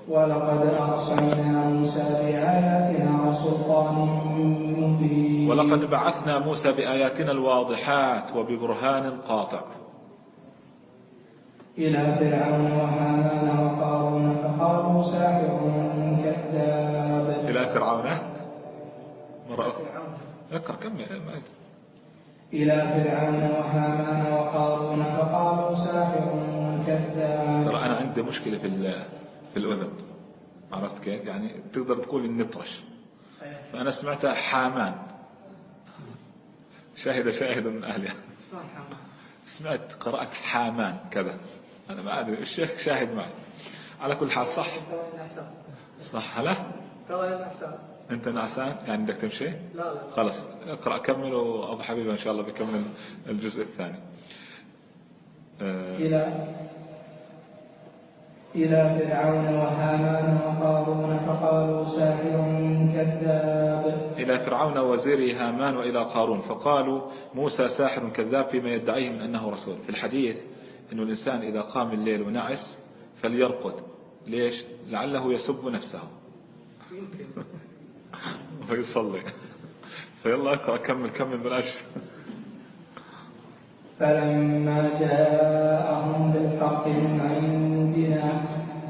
ولقد أرسلنا موسى بآياتنا وسلطان مبين. ولقد بعثنا موسى بآياتنا الواضحات وببرهان قاطع. إلى فرعون وهامان وقارون فقالوا ساحر كذاب. إلى فرعون؟ مرة أخرى اقرأ كمل. إلى فرعون وهامان وقارون فقالوا ساحر كذاب. ترى أنا عندي مشكلة في في الأذن. عرفت كيف؟ يعني تقدر تقول النطرش فأنا سمعتها حامان. شاهد شاهد من أهلها سمعت قرأت حامان كذا. أنا ما أدري الشيخ شاهد معي. على كل حال صح؟ صح هلا؟ أنت نعسان؟ يعني بدك تمشي؟ لا لا خلص. اقرأ كمل وأبو حبيبة إن شاء الله بيكمل الجزء الثاني. إلى إلى فرعون وهامان وقارون فقالوا ساحر كذاب. إلى فرعون وزيره هامان وإلى قارون فقالوا موسى ساحر كذاب فيما يدعيه من أنه رسول. في الحديث أنه الإنسان إذا قام الليل ونعس فليرقد. ليش؟ لعله يسب نفسه. [LAUGHS] ويصلي. فيلا أقرأ كمل كمل بلاش. فلما جاءهم بالحق من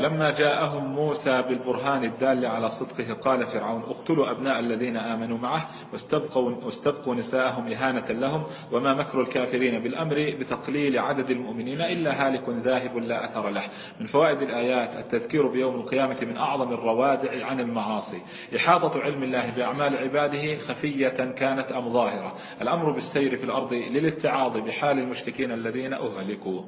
فلما جاءهم موسى بالبرهان الدال على صدقه قال فرعون اقتلوا أبناء الذين آمنوا معه واستبقوا, واستبقوا نساءهم إهانة لهم وما مكر الكافرين بالأمر بتقليل عدد المؤمنين إلا هالك ذاهب لا أثر له. من فوائد الآيات التذكير بيوم القيامة من أعظم الروادع عن المعاصي. إحاطة علم الله بأعمال عباده خفية كانت أم ظاهرة. الأمر بالسير في الأرض للاتعاظ بحال المشركين الذين أهلكوا.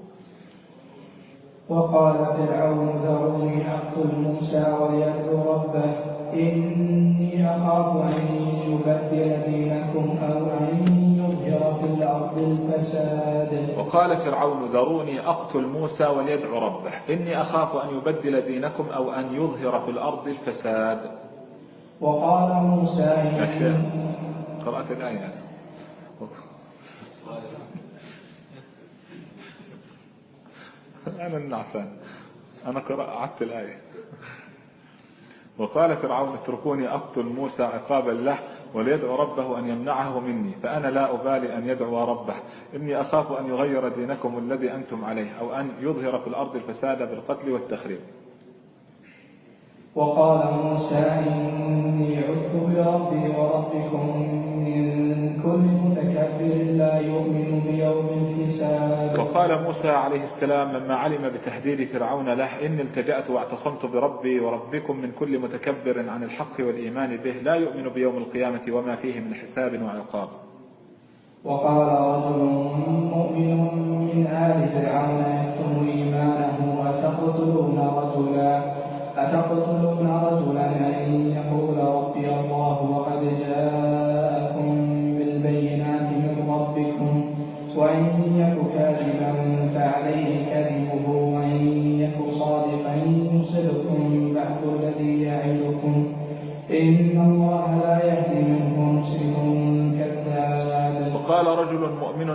وقال فرعون ذروني أقتل موسى وليدعو ربه إني أخاف أن يبدل دينكم أو أن يظهر في الأرض الفساد. وقال فرعون ذروني أقتل موسى وليدعو ربه إني أخاف أن يبدل دينكم أو أن يظهر في الأرض الفساد. وقال موسى قرأت الآية. أنا النعسان أنا قرأت الآية. وقال فرعون اتركوني أقتل موسى عقابا له وليدعو ربه أن يمنعه مني فأنا لا أبالي أن يدعو ربه. إني أخاف أن يغير دينكم الذي أنتم عليه أو أن يظهر في الأرض الفساد بالقتل والتخريب. وقال موسى إني عدت بربي وربكم من كل متكبر لا يؤمن بيوم الحساب. وقال موسى عليه السلام لما علم بتهديد فرعون له إني التجأت واعتصمت بربي وربكم من كل متكبر عن الحق والإيمان به لا يؤمن بيوم القيامة وما فيه من حساب وعقاب. وقال رجل مؤمن من آل فرعون يكتم إيمانه أتقتلون رجلا أتقتلون رجلا أن يقول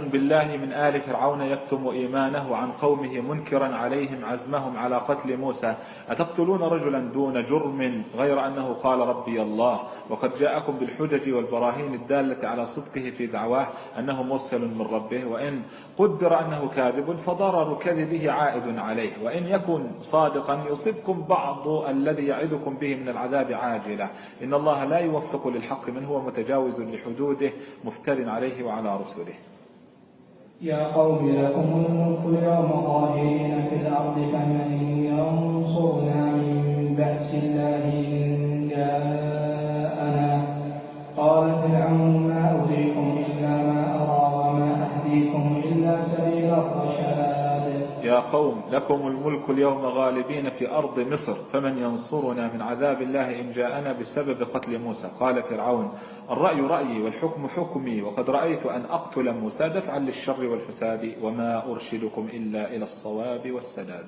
بالله من آل فرعون يكتم إيمانه عن قومه منكرا عليهم عزمهم على قتل موسى. أتقتلون رجلا دون جرم غير أنه قال ربي الله؟ وقد جاءكم بالحجج والبراهين الدالة على صدقه في دعواه أنه مرسل من ربه وإن قدر أنه كاذب فضرر كذبه عائد عليه. وإن يكن صادقا يصبكم بعض الذي يعدكم به من العذاب عاجلا. إن الله لا يوفق للحق من هو متجاوز لحدوده مفتر عليه وعلى رسله. يا قوم لكم الملك اليوم ظاهرين في الأرض فمن ينصرنا من بأس الله إن جاءنا؟ قال فرعون ما أريكم يا قوم لكم الملك اليوم غالبين في أرض مصر فمن ينصرنا من عذاب الله إن جاءنا بسبب قتل موسى؟ قال فرعون الرأي رأيي والحكم حكمي وقد رأيت أن أقتل موسى دفعا للشر والفساد وما أرشدكم إلا إلى الصواب والسداد.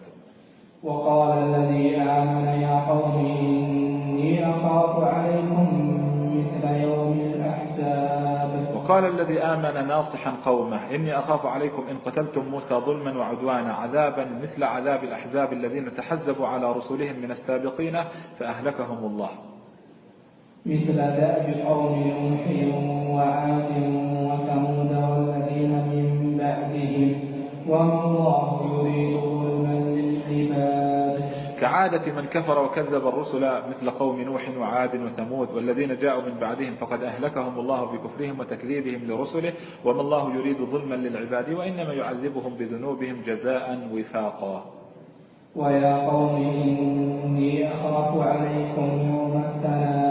وقال الذي آمن يا قوم إني أخاف عليكم مثل يوم الأحزاب. وقال الذي آمن ناصحا قومه إني أخاف عليكم إن قتلتم موسى ظلما وعدوانا عذابا مثل عذاب الأحزاب الذين تحزبوا على رسلهم من السابقين فأهلكهم الله. مثل دأب قوم وعاد وثمود والذين من بعدهم وما الله يريد كعادة من كفر وكذب الرسل مثل قوم نوح وعاد وثمود والذين جاءوا من بعدهم فقد أهلكهم الله بكفرهم وتكذيبهم لرسله وما الله يريد ظلما للعباد وإنما يعذبهم بذنوبهم جزاء وفاقا. ويا قوم إني أخاف عليكم يوم التناد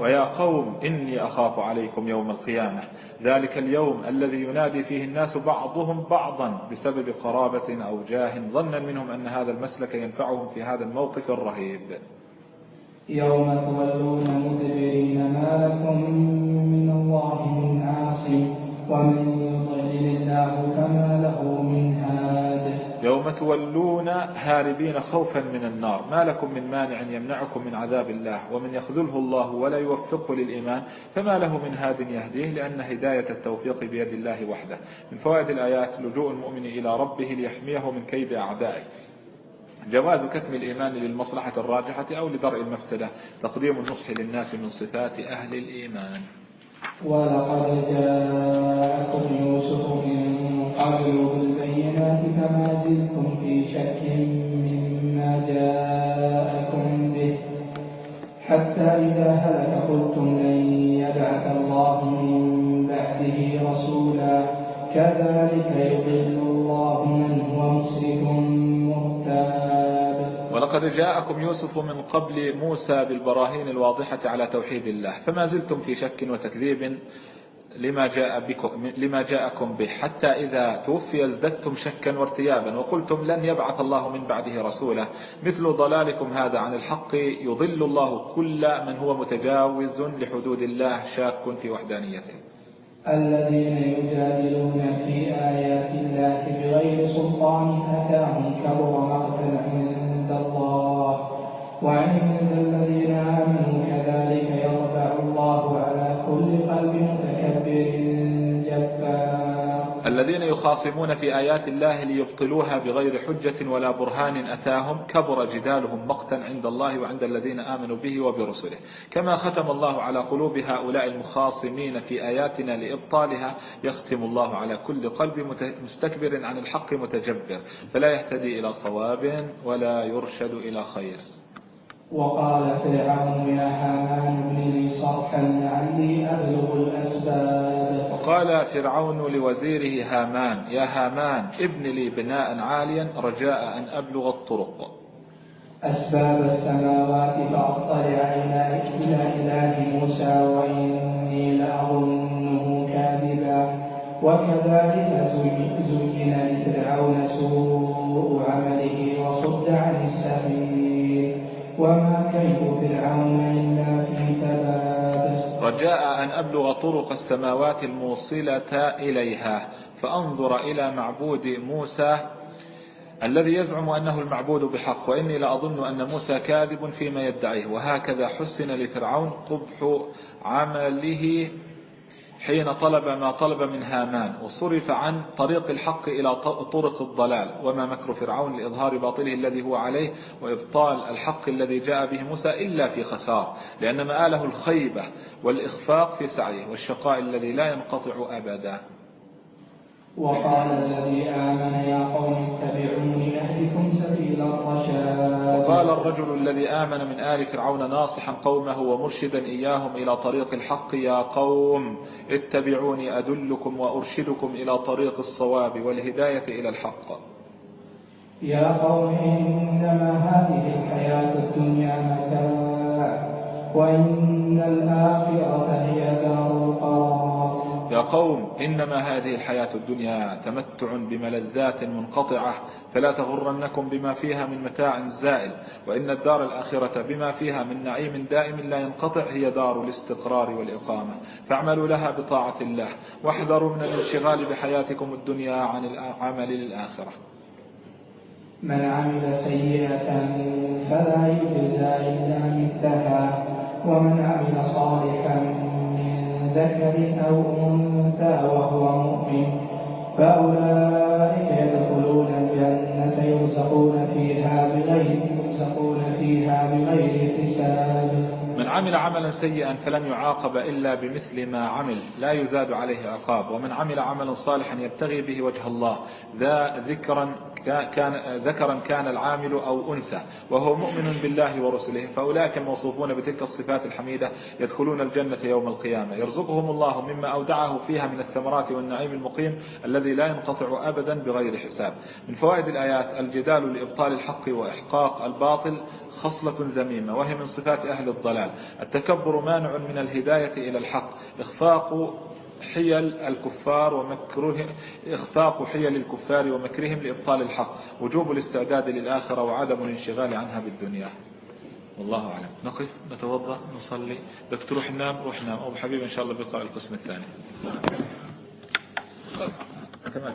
ويا قوم إني أخاف عليكم يوم القيامة. ذلك اليوم الذي ينادي فيه الناس بعضهم بعضا بسبب قرابة أو جاه ظنا منهم أن هذا المسلك ينفعهم في هذا الموقف الرهيب. يوم تولون مدبرين ما لكم من الله من عاصم ومن يوم تولون هاربين خوفا من النار. ما لكم من مانع يمنعكم من عذاب الله ومن يخذله الله ولا يوفقه للإيمان فما له من هاد يهديه لأن هداية التوفيق بيد الله وحده. من فوائد الآيات لجوء المؤمن إلى ربه ليحميه من كيد أعدائه. جواز كتم الإيمان للمصلحة الراجحة أو لدرء المفسدة. تقديم النصح للناس من صفات أهل الإيمان. ولقد جاءكم يوسف من بالبينات فما زلتم في شك مما جاءكم به. حتى إذا هلك قلتم لن يبعث الله من بعده رسولا. كذلك يضل الله من هو مسرف ولقد جاءكم يوسف من قبل موسى بالبراهين الواضحة على توحيد الله. فما زلتم في شك وتكذيب. لما جاء بكم لما جاءكم به. حتى إذا توفي ازددتم شكا وارتيابا وقلتم لن يبعث الله من بعده رسولا. مثل ضلالكم هذا عن الحق. يضل الله كل من هو متجاوز لحدود الله شاك في وحدانيته. الذين يجادلون في آيات الله بغير سلطان أتاهم كبر مقتا عند الله. وعند الذين آمنوا كذلك يرفع الله على كل قلب الذين يخاصمون في آيات الله ليبطلوها بغير حجة ولا برهان أتاهم كبر جدالهم مقتا عند الله وعند الذين آمنوا به وبرسله. كما ختم الله على قلوب هؤلاء المخاصمين في آياتنا لإبطالها يختم الله على كل قلب مستكبر عن الحق متجبر فلا يهتدي إلى صواب ولا يرشد إلى خير. وقال فرعون يا هامان ابن لي صرحا لعلي أبلغ الأسباب. وقال فرعون لوزيره هامان يا هامان ابن لي بناء عاليا رجاء أن أبلغ الطرق. أسباب السماوات فأطلع إلى إلى إله موسى وإني لأظنه كاذبا. وكذلك زين لفرعون سوء عمله وصد عن وما كيد فرعون إلا في تباب رجاء أن أبلغ طرق السماوات الموصلة إليها فأنظر إلى معبود موسى الذي يزعم أنه المعبود بحق وإني لأظن أن موسى كاذب فيما يدعيه. وهكذا حسن لفرعون قبح عمله حين طلب ما طلب من هامان وصرف عن طريق الحق إلى طرق الضلال. وما مكر فرعون لإظهار باطله الذي هو عليه وإبطال الحق الذي جاء به موسى إلا في خسار. لأن مآله الخيبة والإخفاق في سعيه والشقاء الذي لا ينقطع أبدا. وقال الذي آمن يا قوم اتبعوني أهدكم سبيل الرشاد. وقال الرجل الذي آمن من آل فرعون ناصحا قومه ومرشدا إياهم إلى طريق الحق يا قوم اتبعوني أدلكم وأرشدكم إلى طريق الصواب والهداية إلى الحق. يا قوم إنما هذه الحياة الدنيا متاع وإن الآخرة هي دار يا قوم إنما هذه الحياة الدنيا تمتع بملذات منقطعة فلا تغرنكم بما فيها من متاع زائل وإن الدار الآخرة بما فيها من نعيم دائم لا ينقطع هي دار الاستقرار والإقامة. فاعملوا لها بطاعة الله واحذروا من الانشغال بحياتكم الدنيا عن العمل للآخرة من عمل سيئة فلا يجزى إلا مثلها ومن عمل صالحا ذكر أو أنثى وهو مؤمن فأولئك يدخلون الجنة يرزقون فيها بغير يرزقون فيها بغير حساب. من عمل عملا سيئا فلن يعاقب إلا بمثل ما عمل لا يزاد عليه عقاب. ومن عمل عملا صالحا يبتغي به وجه الله ذا ذكرا كان ذكرا كان العامل أو أنثى وهو مؤمن بالله ورسله فأولئك الموصوفون بتلك الصفات الحميدة يدخلون الجنة يوم القيامة. يرزقهم الله مما أودعه فيها من الثمرات والنعيم المقيم الذي لا ينقطع أبدا بغير حساب. من فوائد الآيات الجدال لإبطال الحق وإحقاق الباطل خصلة ذميمة وهي من صفات أهل الضلال. التكبر مانع من الهداية إلى الحق إخفاق حيل الكفار ومكرهم إخفاق حيل الكفار ومكرهم لإبطال الحق وجوب الاستعداد للآخرة وعدم الانشغال عنها بالدنيا. والله أعلم. نقف نتوضأ نصلي. بدك تروح نام روح نام. أبو حبيب إن شاء الله بيقرأ القسم الثاني. كما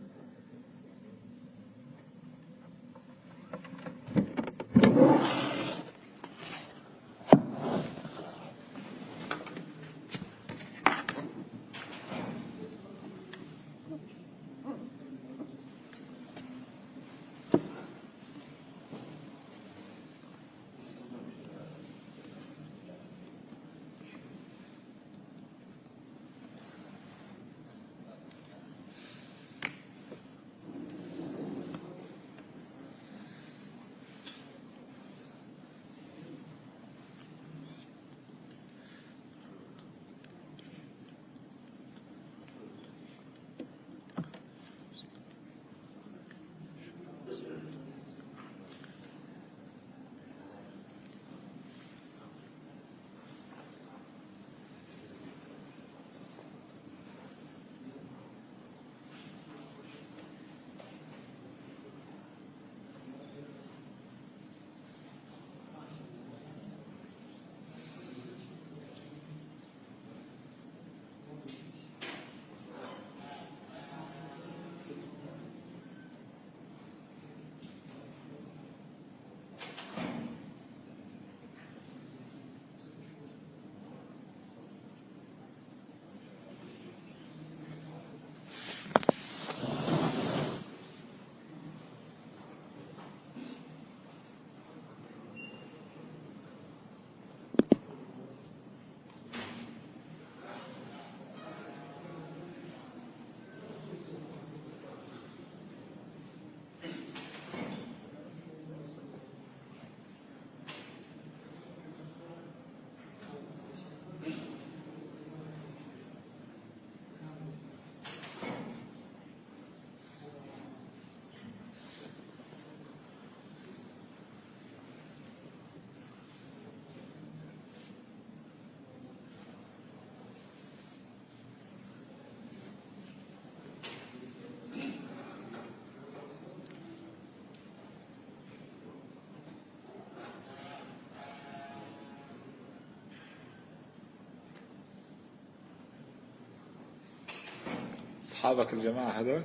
أصحابك الجماعة هذول؟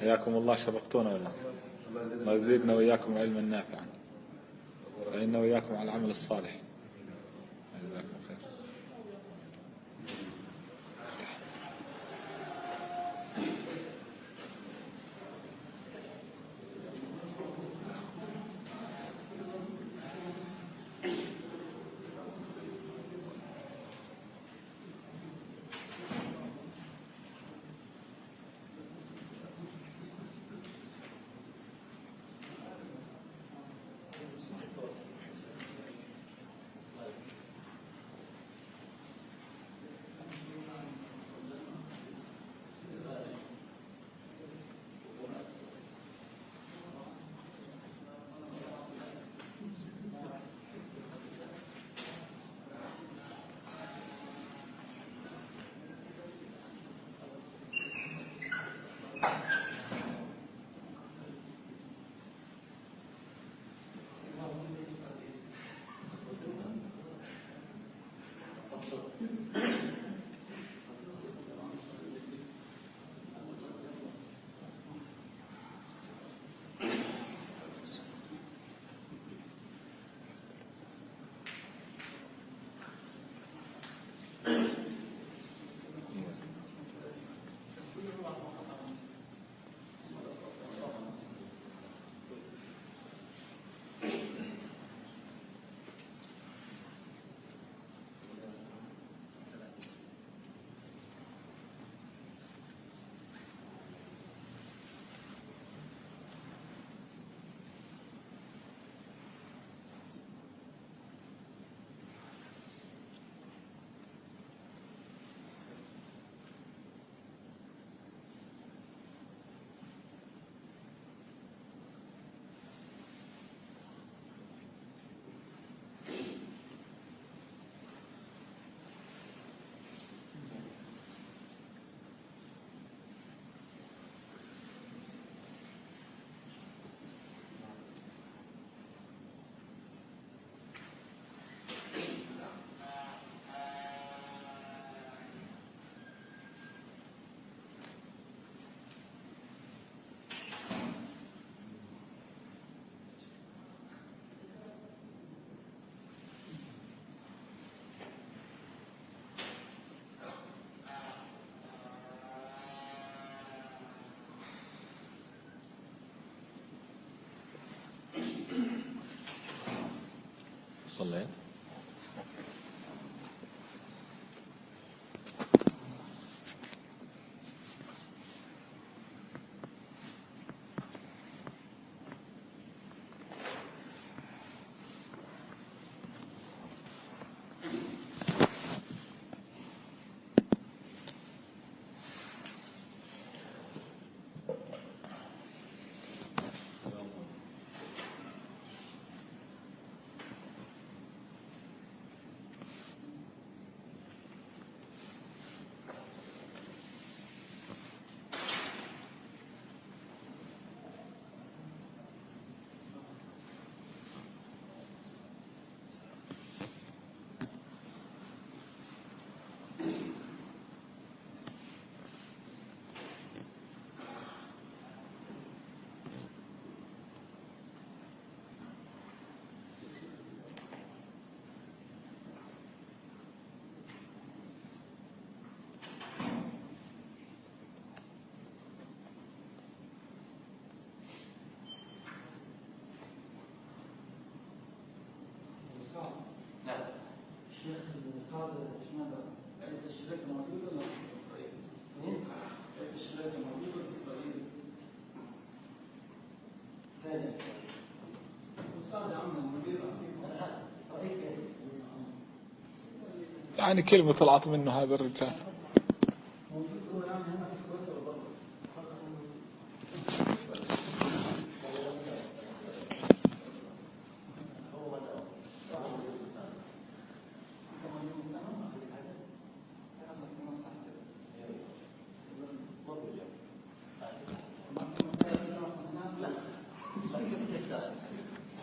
حياكم الله شرفتونا ولا؟ الله يزيدنا وإياكم علما نافعا. وإنا وإياكم على العمل الصالح. land يعني كلمة طلعت منه هذا الرجال.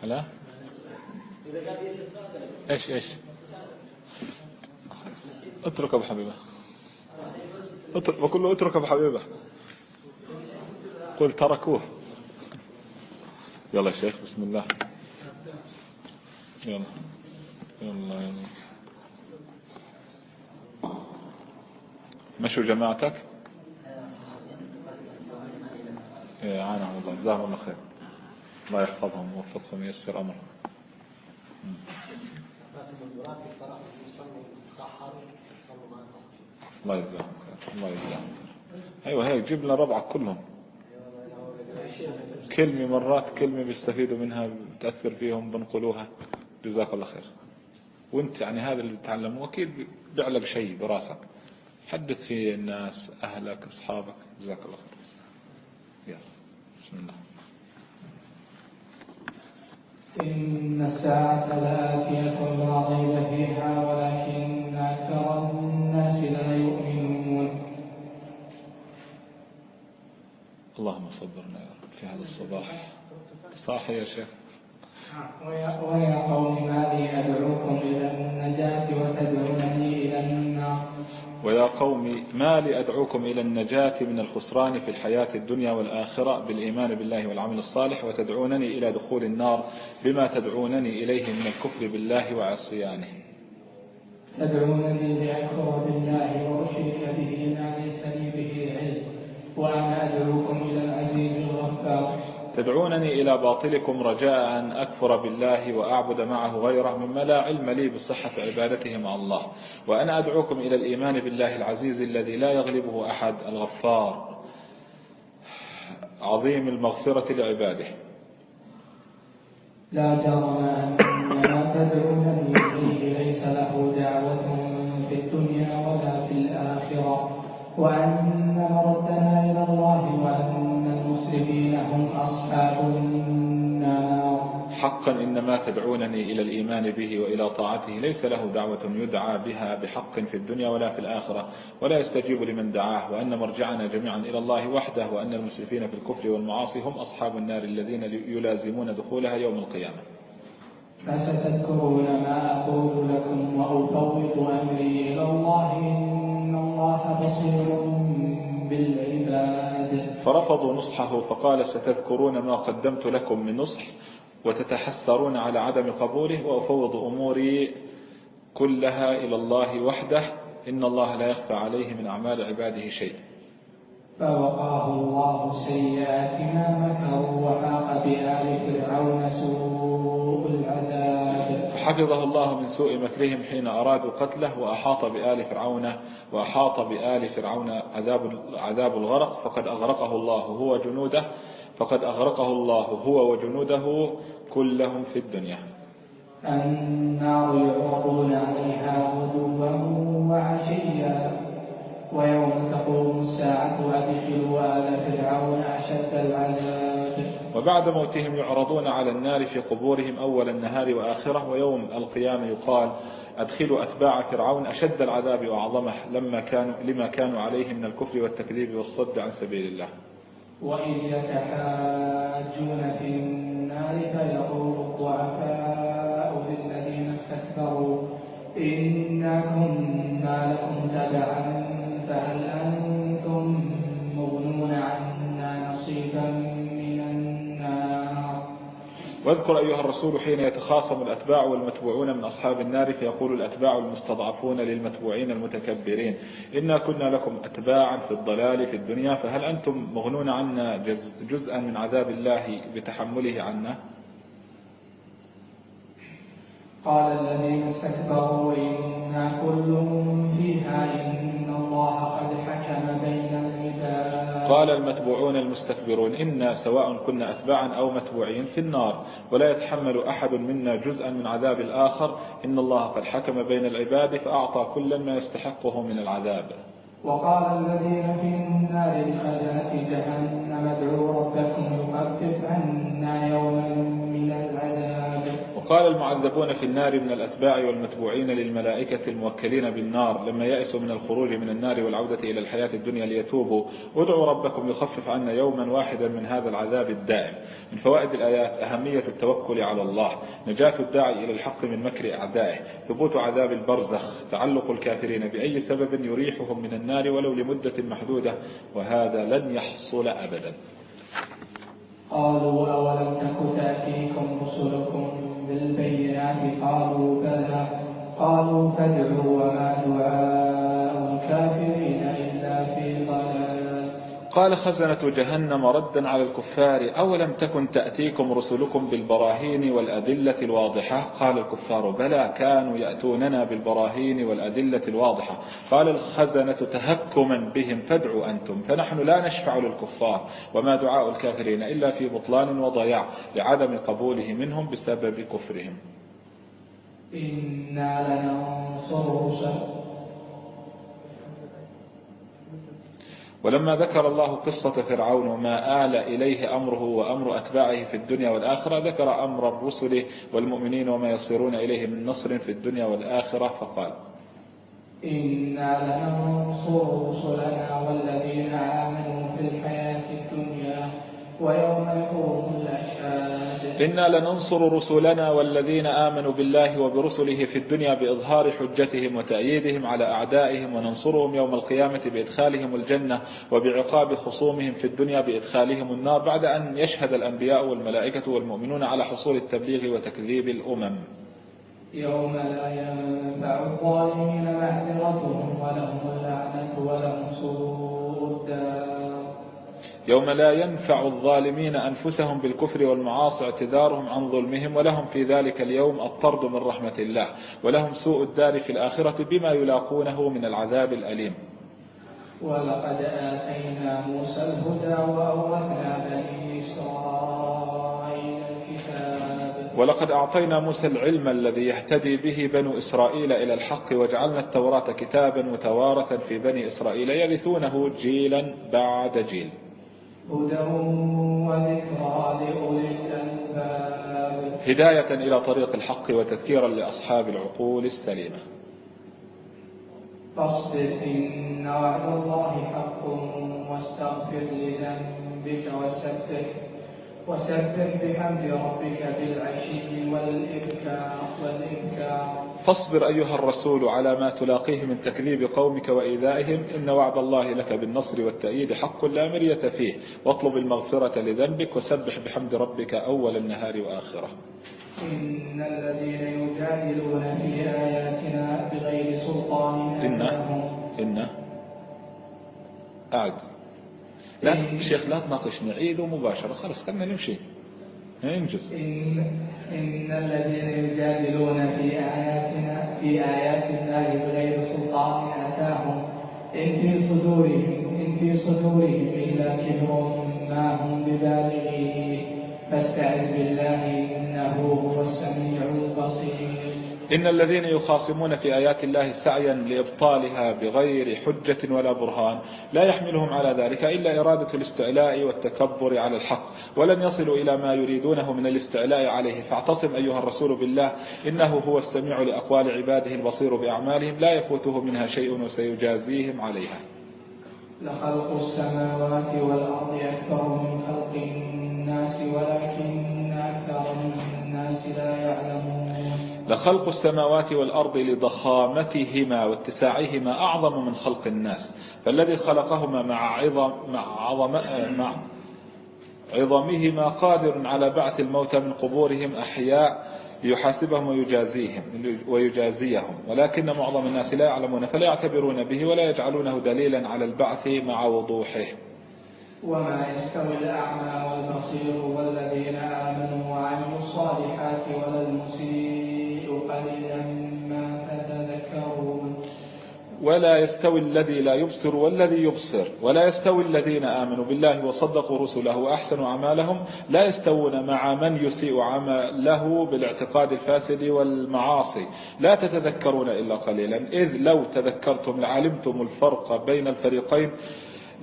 هلا إيش إيش؟ اترك أبو حبيبة. اترك بقول له اترك أبو حبيبة. قل تركوه. يلا يا شيخ بسم الله. يلا. يلا يلا. مشوا جماعتك. إيه، عانهم الله. جزاهم الله خير. الله يحفظهم ويوفقهم وييسر أمرهم. الله خير الله خير. أيوه هيك جيب لنا ربعك كلهم. كلمة مرات كلمة بيستفيدوا منها بتأثر فيهم بنقلوها. جزاك الله خير. وانت يعني هذا اللي بتعلمه أكيد بيعلق شيء براسك. حدث في الناس أهلك أصحابك. جزاك الله خير. يلا بسم الله. إن الساعة لا ريب فيها ولكن صبرنا يا رب في هذا الصباح. صاحي يا شيخ. ويا, ويا قوم ما لي أدعوكم إلى النجاة وتدعونني إلى النار. ويا قوم ما لي أدعوكم إلى النجاة من الخسران في الحياة الدنيا والآخرة بالإيمان بالله والعمل الصالح وتدعونني إلى دخول النار بما تدعونني إليه من الكفر بالله وعصيانه. تدعونني لأكفر بالله وأشرك به ما ليس لي به علم. وأنا الغفار تدعونني إلى باطلكم رجاء أن أكفر بالله وأعبد معه غيره مما لا علم لي بصحة عبادته مع الله. وأنا أدعوكم إلى الإيمان بالله العزيز الذي لا يغلبه أحد الغفار. عظيم المغفرة لعباده. لا جرم أن ما حقا إنما تدعونني إلى الإيمان به وإلى طاعته. ليس له دعوة يدعى بها بحق في الدنيا ولا في الآخرة ولا يستجيب لمن دعاه وأن مرجعنا جميعا إلى الله وحده وأن المسرفين في الكفر والمعاصي هم أصحاب النار الذين يلازمون دخولها يوم القيامة. فستذكرون ما أقول لكم وأفوض أمري إلى الله إن الله بصير بالعباد. فرفضوا نصحه فقال ستذكرون ما قدمت لكم من نصح؟ وتتحسرون على عدم قبوله وأفوض أموري كلها إلى الله وحده. إن الله لا يخفى عليه من أعمال عباده شيء. فوقاه الله سيئات ما مكروا وحاق بآل فرعون سوء العذاب. حفظه الله من سوء مكرهم حين أرادوا قتله وأحاط بآل فرعون وأحاط بآل فرعون عذاب عذاب الغرق. فقد أغرقه الله هو جنوده فقد أغرقه الله هو وجنوده كلهم في الدنيا. النار يعرضون عليها غدوا وعشيا ويوم تقوم الساعة أدخلوا آل فرعون أشد العذاب. وبعد موتهم يعرضون على النار في قبورهم أول النهار وآخره ويوم القيامة يقال أدخلوا أتباع فرعون أشد العذاب وأعظمه لما كانوا لما كانوا عليه من الكفر والتكذيب والصد عن سبيل الله. وإذ يتحاجون في النار فيقول الضعفاء للذين استكبروا إنا كنا لكم تبعا فهل أنتم واذكر أيها الرسول حين يتخاصم الأتباع والمتبوعون من أصحاب النار فيقول الأتباع المستضعفون للمتبوعين المتكبرين إنا كنا لكم أتباعا في الضلال في الدنيا فهل أنتم مغنون عنا جزءا من عذاب الله بتحمله عنا؟ قال الذين استكبروا إنا كل فيها إن الله قال المتبوعون المستكبرون إنا سواء كنا أتباعا أو متبوعين في النار ولا يتحمل أحد منا جزءا من عذاب الآخر. إن الله قد حكم بين العباد فأعطى كلا ما يستحقه من العذاب. وقال الذين في النار لخزنة جهنم ادعوا ربكم يخفف عنا يوما وقال المعذبون في النار من الأتباع والمتبوعين للملائكة الموكلين بالنار لما يأسوا من الخروج من النار والعودة إلى الحياة الدنيا ليتوبوا. ادعوا ربكم يخفف عنا يوما واحدا من هذا العذاب الدائم. من فوائد الآيات أهمية التوكل على الله نجاة الداعي إلى الحق من مكر أعدائه ثبوت عذاب البرزخ تعلق الكافرين بأي سبب يريحهم من النار ولو لمدة محدودة وهذا لن يحصل أبدا. قالوا أولم تك تأتيكم رسلكم بالبينات قالوا بلى قالوا فادعوا وما دعاء الكافرين. قال خزنة جهنم ردا على الكفار أولم تكن تأتيكم رسلكم بالبراهين والأدلة الواضحة؟ قال الكفار بلى كانوا يأتوننا بالبراهين والأدلة الواضحة. قال الخزنة تهكما بهم فادعوا أنتم فنحن لا نشفع للكفار وما دعاء الكافرين إلا في بطلان وضياع لعدم قبوله منهم بسبب كفرهم. إنا لننصر ولما ذكر الله قصة فرعون وما آل إليه أمره وأمر أتباعه في الدنيا والآخرة ذكر أمر الرسل والمؤمنين وما يصيرون إليه من نصر في الدنيا والآخرة فقال إنا لننصر رسلنا والذين آمنوا في الحياة الدنيا ويوم يقوم الأشهاد. إنا لننصر رسلنا والذين آمنوا بالله وبرسله في الدنيا بإظهار حجتهم وتأييدهم على أعدائهم وننصرهم يوم القيامة بإدخالهم الجنة وبعقاب خصومهم في الدنيا بإدخالهم النار بعد أن يشهد الأنبياء والملائكة والمؤمنون على حصول التبليغ وتكذيب الأمم. يوم لا ينفع الظالمين معذرتهم ولهم اللعنة ولهم سوء الدار. يوم لا ينفع الظالمين أنفسهم بالكفر والمعاصي اعتذارهم عن ظلمهم ولهم في ذلك اليوم الطرد من رحمة الله ولهم سوء الدار في الآخرة بما يلاقونه من العذاب الأليم. ولقد آتينا موسى الهدى وأورثنا بني إسرائيل الكتاب. ولقد أعطينا موسى العلم الذي يهتدي به بنو إسرائيل إلى الحق وجعلنا التوراة كتابا متوارثا في بني إسرائيل يرثونه جيلا بعد جيل. هدى وذكرى لأولي الألباب. هداية إلى طريق الحق وتذكيرا لأصحاب العقول السليمة. فاصبر إن وعد الله حق واستغفر لذنبك وسبح وسبح بحمد ربك بالعشي والإبكار والإبكار فاصبر أيها الرسول على ما تلاقيه من تكذيب قومك وإيذائهم إن وعد الله لك بالنصر والتأييد حق لا مرية فيه. واطلب المغفرة لذنبك وسبح بحمد ربك أول النهار وآخره. إن الذين يجادلون في آياتنا بغير سلطان إن إن أعد. لا شيخ لا تناقشني عيد مباشرة خلاص خلنا نمشي. انجز. إن, إن الذين يجادلون في آياتنا في آيات الله بغير سلطان أتاهم. إن في صدورهم إن في صدورهم إلا كبر ما هم ببالغيه. فاستعذ بالله إنه هو السميع البصير. إن الذين يخاصمون في آيات الله سعيا لإبطالها بغير حجة ولا برهان لا يحملهم على ذلك إلا إرادة الاستعلاء والتكبر على الحق ولن يصلوا إلى ما يريدونه من الاستعلاء عليه. فاعتصم أيها الرسول بالله إنه هو السميع لأقوال عباده البصير بأعمالهم لا يفوته منها شيء وسيجازيهم عليها. لخلق السماوات والأرض أكبر من خلق الناس ولكن أكثر الناس لا يعلمون. لخلق السماوات والأرض لضخامتهما واتساعهما أعظم من خلق الناس. فالذي خلقهما مع عظم مع عظم مع عظمهما قادر على بعث الموتى من قبورهم أحياء ليحاسبهم ويجازيهم ويجازيهم. ولكن معظم الناس لا يعلمون فلا يعتبرون به ولا يجعلونه دليلا على البعث مع وضوحه. وما يستوي الأعمى والبصير والذين آمنوا وعملوا الصالحات ولا المسيء ولا يستوي الذي لا يبصر والذي يبصر. ولا يستوي الذين آمنوا بالله وصدقوا رسله وأحسنوا أعمالهم. لا يستوون مع من يسيء عمله بالاعتقاد الفاسد والمعاصي. لا تتذكرون إلا قليلا. إذ لو تذكرتم لعلمتم الفرق بين الفريقين.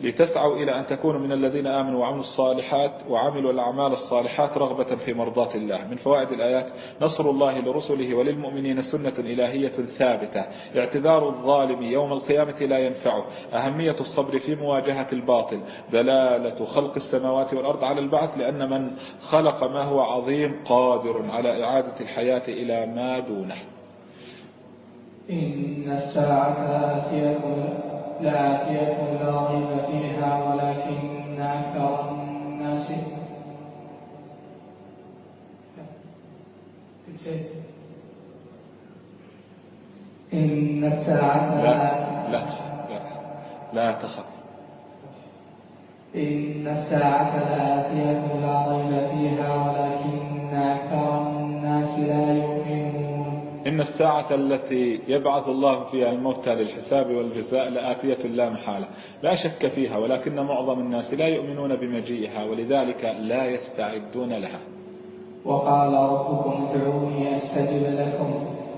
لتسعوا إلى أن تكونوا من الذين آمنوا وعملوا الصالحات وعملوا الأعمال الصالحات رغبة في مرضاة الله. من فوائد الآيات نصر الله لرسله وللمؤمنين سنة إلهية ثابتة. اعتذار الظالم يوم القيامة لا ينفعه. أهمية الصبر في مواجهة الباطل. دلالة خلق السماوات والأرض على البعث لأن من خلق ما هو عظيم قادر على إعادة الحياة إلى ما دونه. إن الساعة آتية. لآتية لا ريب فيها ولكن أكثر الناس إن الساعة لا لا. لا, لا تخف. إن الساعة لآتية لا ريب فيها ولكن أكثر الناس لا يؤمنون. إن الساعة التي يبعث الله فيها الموتى للحساب والجزاء لآتية لا محالة. لا شك فيها ولكن معظم الناس لا يؤمنون بمجيئها ولذلك لا يستعدون لها. وقال ربكم ادعوني أستجب لكم.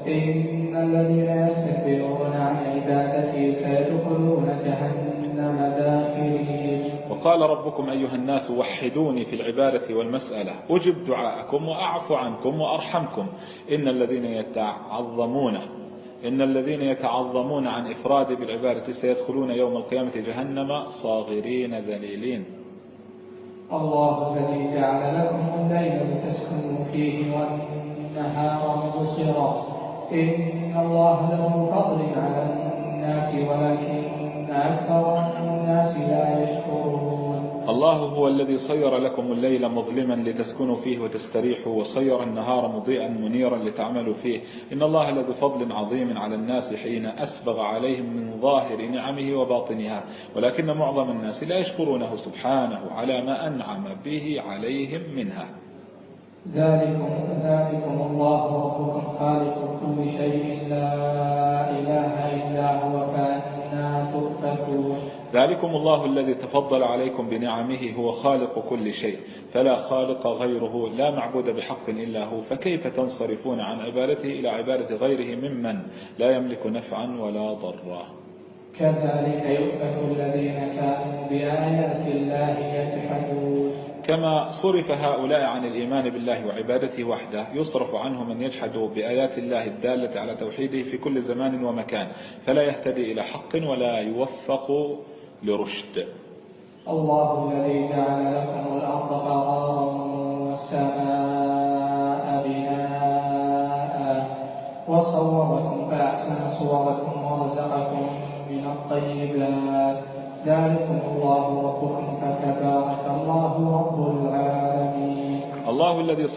إن الذين يستكبرون عن عبادتي سيدخلون جهنم داخلين وقال ربكم أيها الناس وحدوني في العبادة والمسألة أجب دعاءكم وأعفو عنكم وأرحمكم. إن الذين يتعظمون إن الذين يتعظمون عن إفراد بالعبادة سيدخلون يوم القيامة جهنم صاغرين ذليلين. الله الذي جعل لكم الليل لتسكنوا فيه والنهار مبصرا. إن الله له فضل على الناس ولكن أكثر الناس لا يشكرون. الله هو الذي صير لكم الليل مظلما لتسكنوا فيه وتستريحوا وصير النهار مضيئا منيرا لتعملوا فيه. إن الله لذو فضل عظيم على الناس حين أسبغ عليهم من ظاهر نعمه وباطنها. ولكن معظم الناس لا يشكرونه سبحانه على ما أنعم به عليهم منها. ذلكم, ذلكم الله ربكم خالق كل شيء لا إله إلا هو فأنا تؤفكون. ذلكم الله الذي تفضل عليكم بنعمه هو خالق كل شيء فلا خالق غيره لا معبود بحق إلا هو فكيف تنصرفون عن عبادته إلى عبادة غيره ممن لا يملك نفعا ولا ضرا؟ كذلك يؤفك الذين كانوا بآيات الله يجحدون. كما صرف هؤلاء عن الإيمان بالله وعبادته وحده يصرف عنه من يجحد بآيات الله الدالة على توحيده في كل زمان ومكان فلا يهتدي إلى حق ولا يوفق لرشد. الله الذي جعل لكم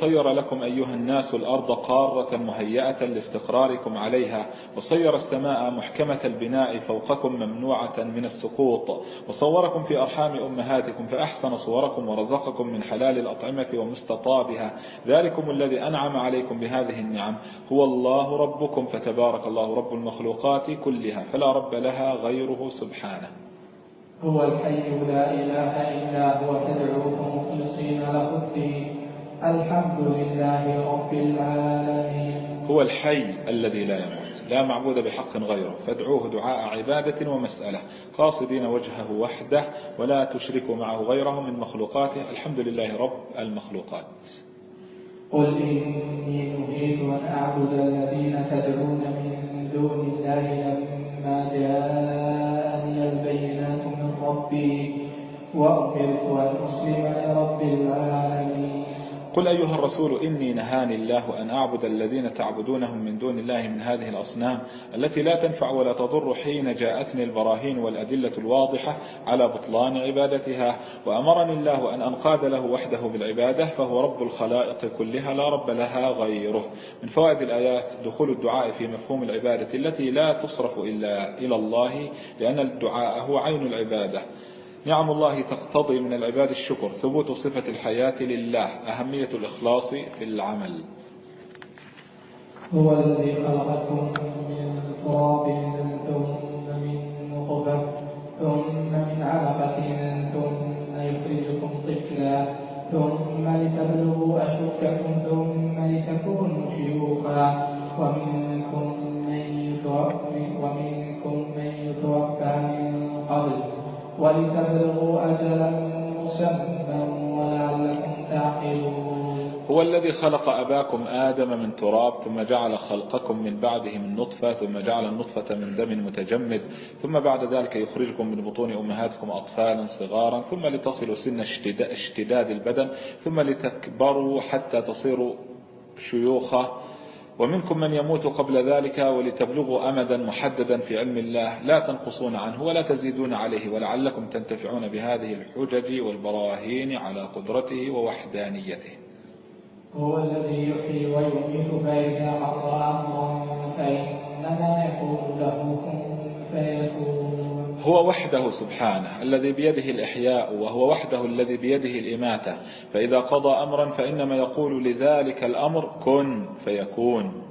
الله الذي صير لكم أيها الناس الأرض قارة مهيئة لاستقراركم عليها وصير السماء محكمة البناء فوقكم ممنوعة من السقوط. وصوركم في أرحام أمهاتكم فأحسن صوركم ورزقكم من حلال الأطعمة ومستطابها. ذلكم الذي أنعم عليكم بهذه النعم. هو الله ربكم فتبارك الله رب المخلوقات كلها فلا رب لها غيره سبحانه. هو الحي لا إله إلا هو تدعوه مخلصين له الدين. الحمد لله رب العالمين هو الحي الذي لا يموت لا معبود بحق غيره فادعوه دعاء عبادة ومسألة قاصدين وجهه وحده ولا تشركوا معه غيره من مخلوقاته الحمد لله رب المخلوقات. قل إني نهيت أن أعبد الذين تدعون من دون الله لما جاءني البينات من ربي وأمرت أن أسلم لرب العالمين. قل أيها الرسول إني نهاني الله أن أعبد الذين تعبدونهم من دون الله من هذه الأصنام التي لا تنفع ولا تضر حين جاءتني البراهين والأدلة الواضحة على بطلان عبادتها وأمرني الله أن أنقاد له وحده بالعبادة فهو رب الخلائق كلها لا رب لها غيره. من فوائد الآيات دخول الدعاء في مفهوم العبادة التي لا تصرف إلا إلى الله لأن الدعاء هو عين العبادة. نعم الله تقتضي من العباد الشكر ثبوت صفة الحياة لله أهمية الإخلاص في العمل. هو الذي خلقكم من تراب ثم من نطفة ثم من علقة ثم يخرجكم طفلا ثم لتبلغوا أشدكم ثم لتكونوا شيوخا ومنكم ولتبلغوا أجلا مسمى ولعلكم تعقلون. هو الذي خلق أباكم آدم من تراب ثم جعل خلقكم من بعده من نطفة ثم جعل النطفة من دم متجمد ثم بعد ذلك يخرجكم من بطون أمهاتكم أطفالا صغارا ثم لتصلوا سن اشتداد البدن ثم لتكبروا حتى تصيروا شيوخا. ومنكم من يموت قبل ذلك ولتبلغوا أمدا محددا في علم الله لا تنقصون عنه ولا تزيدون عليه ولعلكم تنتفعون بهذه الحجج والبراهين على قدرته ووحدانيته. هو الذي يحيي ويميت فإذا قضى أمرا فإنما يقول له كن فيكون. هو وحده سبحانه الذي بيده الإحياء وهو وحده الذي بيده الإماتة. فإذا قضى أمرا فإنما يقول لذلك الأمر كن فيكون.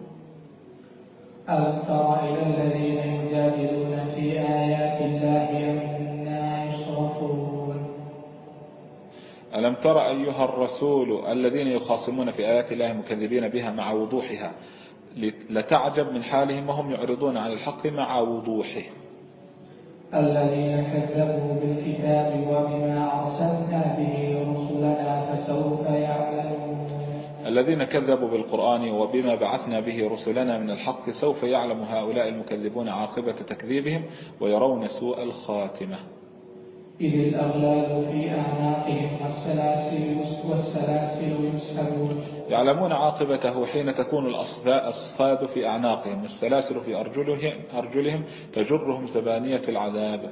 ألم تر إلى الذين يجادلون في آيات الله أنا يصرفون ألم تر أيها الرسول الذين يخاصمون في آيات الله مكذبين بها مع وضوحها؟ لتعجب من حالهم وهم يعرضون عن الحق مع وضوحه. الذين كذبوا بالكتاب وبما أرسلنا به رسلنا فسوف يعلمون. الذين كذبوا بالقرآن وبما بعثنا به رسلنا من الحق سوف يعلم هؤلاء المكذبون عاقبة تكذيبهم ويرون سوء الخاتمة. إذ الأغلال في أعناقهم والسلاسل والسلاسل يسحبون. يعلمون عاقبته حين تكون الأصفاد في أعناقهم والسلاسل في أرجلهم, أرجلهم تجرهم زبانية العذاب.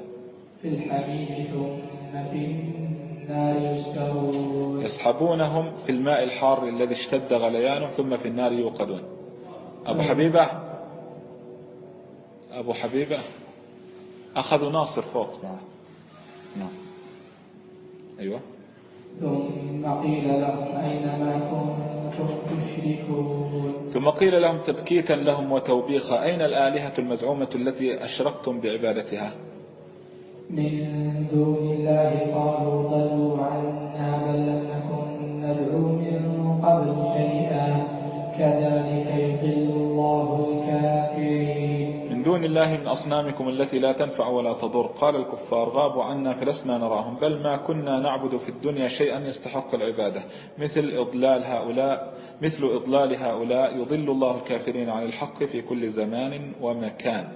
في الحميم ثم في النار يسكرون يسحبونهم في الماء الحار الذي اشتد غليانه ثم في النار يوقدون. أبو حبيبة أبو حبيبة أخذوا ناصر فوق. معه نعم. أيوة. ثم قيل لهم أين ما كنتم؟ ثم قيل لهم تبكيتا لهم وتوبيخا. أين الآلهة المزعومة التي أشركتم بعبادتها؟ من دون الله قالوا ضلوا عنا دون الله من أصنامكم التي لا تنفع ولا تضر. قال الكفار غابوا عنا فلسنا نراهم بل ما كنا نعبد في الدنيا شيئا يستحق العبادة. مثل إضلال هؤلاء مثل إضلال هؤلاء يضل الله الكافرين عن الحق في كل زمان ومكان.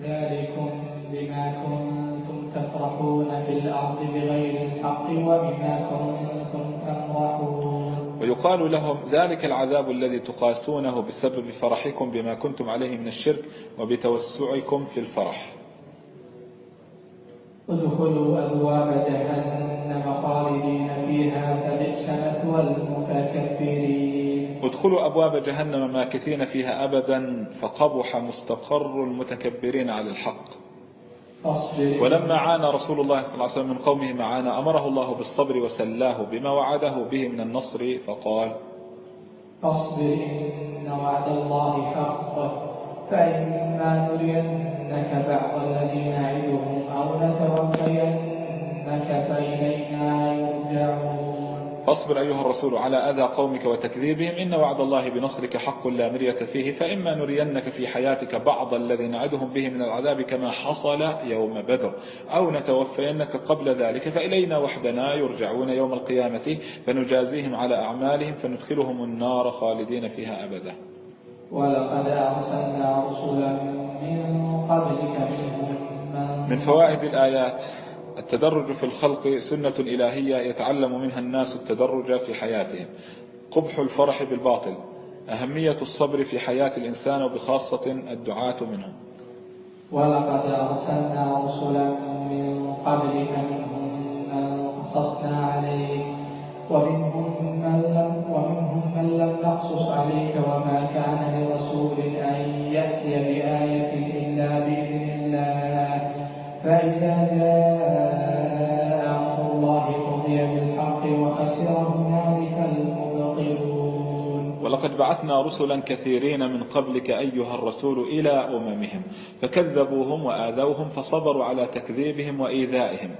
ذلكم بما كنتم تفرحون في الأرض بغير الحق وبما كنتم تمرحون ويقال لهم ذلك العذاب الذي تقاسونه بسبب فرحكم بما كنتم عليه من الشرك وبتوسعكم في الفرح. ادخلوا أبواب جهنم خالدين فيها فبئس مثوى المتكبرين. ادخلوا أبواب جهنم ماكثين فيها أبدا فقبح مستقر المتكبرين على الحق. ولما عانى رسول الله صلى الله عليه وسلم من قومه معانا أمره الله بالصبر وسلاه بما وعده به من النصر فقال فاصبر إن وعد الله حق فإما نرينك بعض الذي نعدهم أو نتوفينك فإلينا يرجعون. فاصبر أيها الرسول على أذى قومك وتكذيبهم إن وعد الله بنصرك حق لا مرية فيه فإما نرينك في حياتك بعض الذي نعدهم به من العذاب كما حصل يوم بدر أو نتوفينك قبل ذلك فإلينا وحدنا يرجعون يوم القيامة فنجازيهم على أعمالهم فندخلهم النار خالدين فيها أبدا. ولقد أرسلنا رسلا من قبلك منهم من فوائد الآيات التدرج في الخلق سنة إلهية يتعلم منها الناس التدرج في حياتهم. قبح الفرح بالباطل أهمية الصبر في حياة الإنسان وبخاصة الدعاة منهم. ولقد أرسلنا رسلا من قبلك منهم من قصصنا عليك ومنهم من لم ومنهم من لم نقصص عليك وما كان لرسول أن يأتي بآية إلا بإذن الله. فإذا جاء ولقد بعثنا رسلا كثيرين من قبلك أيها الرسول إلى أممهم فكذبوهم وآذوهم فصبروا على تكذيبهم وإيذائهم.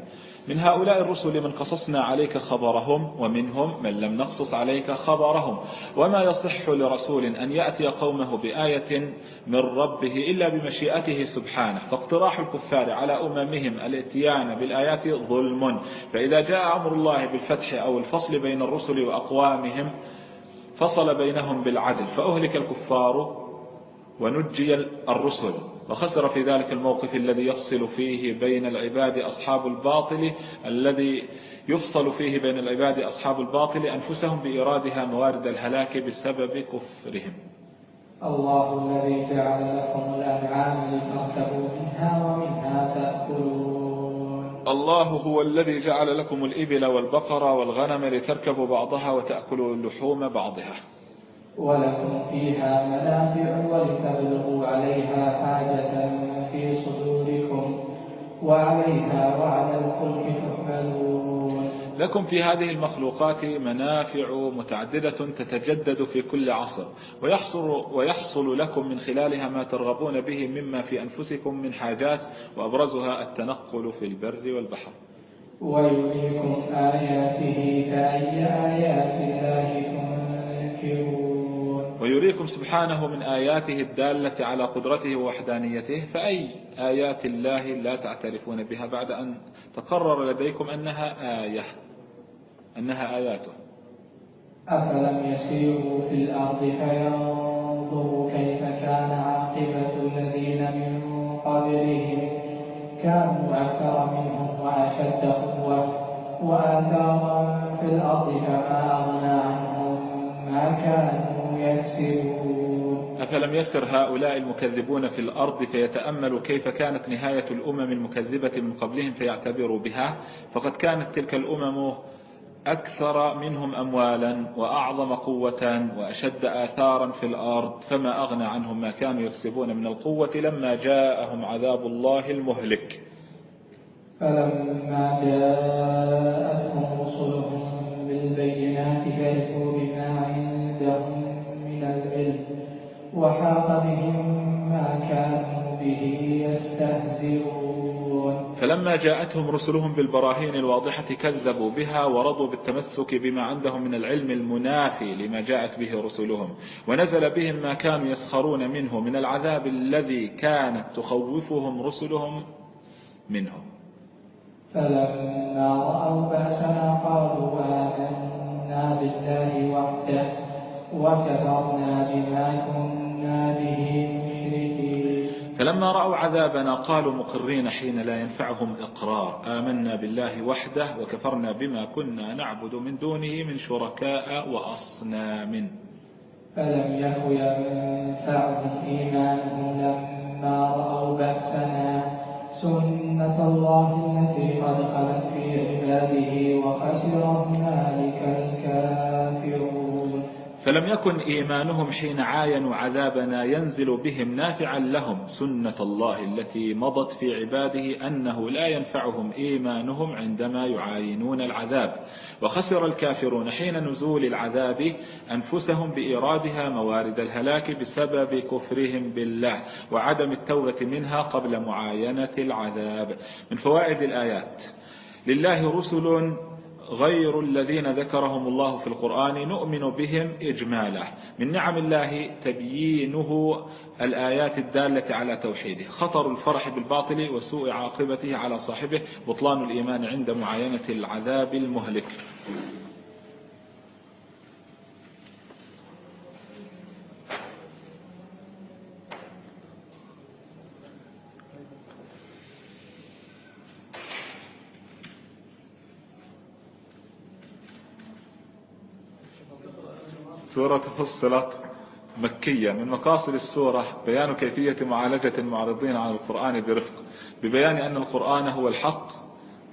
من هؤلاء الرسل من قصصنا عليك خبرهم ومنهم من لم نقصص عليك خبرهم. وما يصح لرسول أن يأتي قومه بآية من ربه إلا بمشيئته سبحانه. فاقتراح الكفار على أممهم الاتيان بالآيات ظلم. فإذا جاء أمر الله بالفتح أو الفصل بين الرسل وأقوامهم فصل بينهم بالعدل فأهلك الكفار ونجي الرسل وخسر في ذلك الموقف الذي يفصل فيه بين العباد أصحاب الباطل الذي يفصل فيه بين العباد أصحاب الباطل أنفسهم بإرادها موارد الهلاك بسبب كفرهم. الله الذي جعل لكم الأنعام لتركبوا منها ومنها تأكلون. الله هو الذي جعل لكم الإبل والبقر والغنم لتركبوا بعضها وتأكلوا اللحوم بعضها. ولكم فيها منافع ولتبلغوا عليها حاجة في صدوركم. وعليها وعلى الفلك لكم في هذه المخلوقات منافع متعددة تتجدد في كل عصر ويحصل, ويحصل لكم من خلالها ما ترغبون به مما في أنفسكم من حاجات وأبرزها التنقل في البر والبحر. ويريكم آياته فأي آيات الله تنكرون. ويريكم سبحانه من آياته الدالة على قدرته ووحدانيته فأي آيات الله لا تعترفون بها بعد أن تقرر لديكم أنها آية. أنها آياته. أفلم يسيروا في الأرض فينظروا كيف كان عاقبة الذين من قبلهم. كانوا أكثر منهم وأشد قوة وآثارا في الأرض فما أغنى عنهم ما كانوا يكسبون. أفلم يسر هؤلاء المكذبون في الأرض فيتأملوا كيف كانت نهاية الأمم المكذبة من قبلهم فيعتبروا بها؟ فقد كانت تلك الأمم أكثر منهم أموالا وأعظم قوة وأشد آثارا في الأرض فما أغنى عنهم ما كانوا يكسبون من القوة لما جاءهم عذاب الله المهلك. فلما جاءتهم رسلهم بالبينات فرحوا بما عندهم العلم وحاق بهم ما كانوا به يستهزئون. فلما جاءتهم رسلهم بالبراهين الواضحة كذبوا بها ورضوا بالتمسك بما عندهم من العلم المنافي لما جاءت به رسلهم ونزل بهم ما كانوا يسخرون منه من العذاب الذي كانت تخوفهم رسلهم منه. فلما رأوا بأسنا قالوا آمنا بالله وحده وكفرنا بما كنا به فلما رأوا عذابنا قالوا مقرين حين لا ينفعهم إقرار. آمنا بالله وحده وكفرنا بما كنا نعبد من دونه من شركاء وأصنام. فلم يك ينفعهم إيمانهم لما رأوا بأسنا؟ سنة الله التي قد خلت في عباده وخسر هنالك الكافرون. فلم يكن إيمانهم حين عاينوا عذابنا ينزل بهم نافعا لهم سنة الله التي مضت في عباده أنه لا ينفعهم إيمانهم عندما يعاينون العذاب. وخسر الكافرون حين نزول العذاب أنفسهم بإيرادها موارد الهلاك بسبب كفرهم بالله وعدم التوبة منها قبل معاينة العذاب. من فوائد الآيات. لله رسل غير الذين ذكرهم الله في القرآن نؤمن بهم إجمالا. من نعم الله تبيينه الآيات الدالة على توحيده. خطر الفرح بالباطل وسوء عاقبته على صاحبه. بطلان الإيمان عند معاينة العذاب المهلك. سورة فصلت مكية. من مقاصد السورة بيان كيفية معالجة المعرضين عن القرآن برفق ببيان أن القرآن هو الحق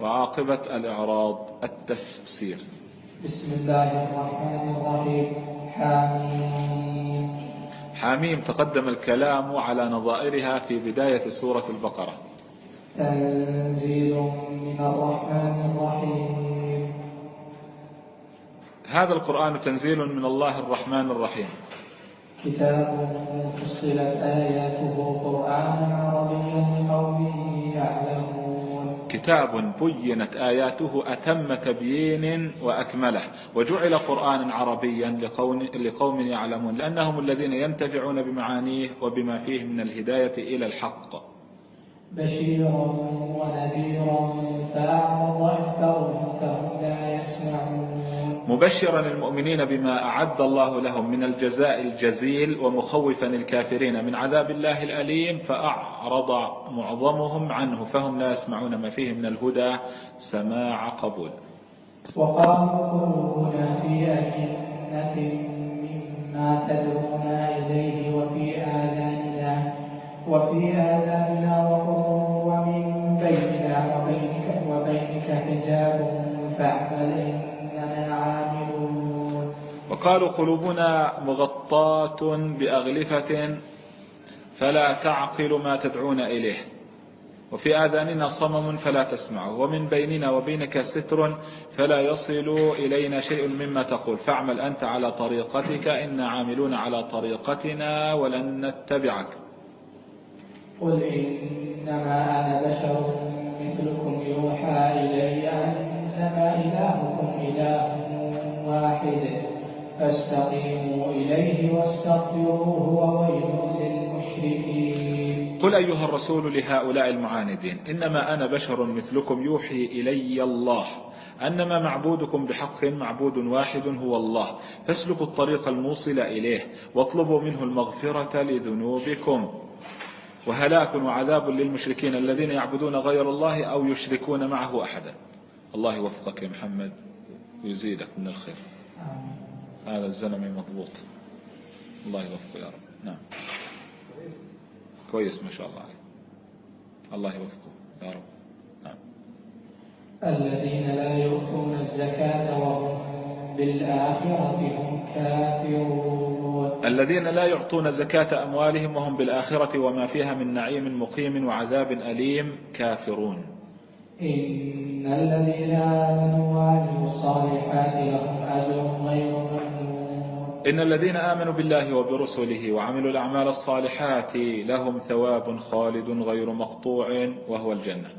وعاقبة الإعراض التفسير. بسم الله الرحمن الرحيم. حاميم حاميم تقدم الكلام على نظائرها في بداية سورة البقرة. تنزيل من الرحمن الرحيم. هذا القرآن تنزيل من الله الرحمن الرحيم. كتاب فصلت آياته قرآنا عربيا لقوم يعلمون. كتاب بينت آياته أتم تبيين وأكمله وجعل قرآنا عربيا لقوم, لقوم يعلمون لأنهم الذين ينتفعون بمعانيه وبما فيه من الهداية إلى الحق. بشيرا ونذيرا فأعرض مبشرا المؤمنين بما أعد الله لهم من الجزاء الجزيل ومخوفا الكافرين من عذاب الله الأليم فأعرض معظمهم عنه فهم لا يسمعون ما فيه من الهدى سماع قبول. وقالوا في أجنة مما تدعونا إليه وفي آذاننا وفي آذاننا وقر ومن بيننا وبينك, وبينك حجاب فاعمل وقالوا قلوبنا مغطاة بأغلفة فلا تعقل ما تدعون إليه. وفي آذاننا صمم فلا تسمعه ومن بيننا وبينك ستر فلا يصل إلينا شيء مما تقول. فاعمل أنت على طريقتك إنا عاملون على طريقتنا ولن نتبعك. قل إنما أنا بشر مثلكم يوحى إلي أنما إلهكم إله واحد. فاستقيموا إليه واستغفروه وويل للمشركين. قل أيها الرسول لهؤلاء المعاندين إنما أنا بشر مثلكم يوحي إلي الله. أنما معبودكم بحق معبود واحد هو الله. فاسلكوا الطريق الموصل إليه واطلبوا منه المغفرة لذنوبكم. وهلاك وعذاب للمشركين الذين يعبدون غير الله أو يشركون معه أحدا. الله يوفقك يا محمد ويزيدك من الخير. آمين. هذا الزلمي مضبوط. الله يوفقه يا رب. نعم. كويس ما شاء الله عليه. الله يوفقه يا رب. نعم. الذين لا يؤتون الزكاة وهم بالآخرة هم كافرون. الذين لا يعطون زكاة أموالهم وهم بالآخرة وما فيها من نعيم مقيم وعذاب أليم كافرون. إن الذين آمنوا وعملوا الصالحات لهم أجر غير إن الذين آمنوا بالله وبرسله وعملوا الأعمال الصالحات لهم ثواب خالد غير مقطوع وهو الجنة.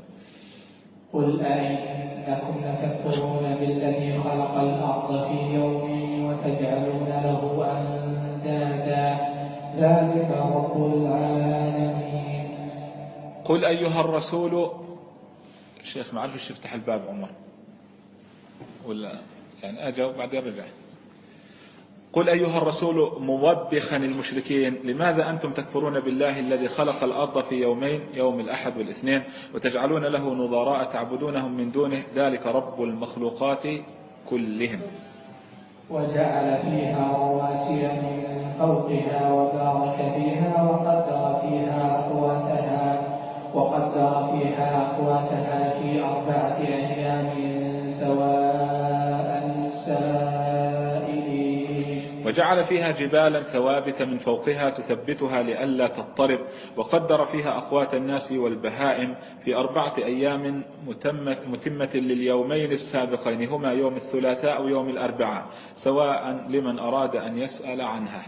قل أئنكم لتكفرون بالذي خلق الأرض في يومين وتجعلون له أندادا. ذلك رب العالمين. قل أيها الرسول الشيخ ما عرفش يفتح الباب عمر. ولا يعني أجا وبعدين رجع قل أيها الرسول موبخا المشركين لماذا أنتم تكفرون بالله الذي خلق الأرض في يومين يوم الأحد والاثنين وتجعلون له نظراء تعبدونهم من دونه؟ ذلك رب المخلوقات كلهم. وجعل فيها رواسي من فوقها وبارك فيها وقدر فيها أقواتها وقدر فيها أقواتها في أربعة أيام وجعل فيها جبالا ثوابت من فوقها تثبتها لئلا تضطرب وقدر فيها أقوات الناس والبهائم في أربعة أيام متمة, متمة لليومين السابقين هما يوم الثلاثاء أو يوم الأربعاء سواء لمن أراد أن يسأل عنها.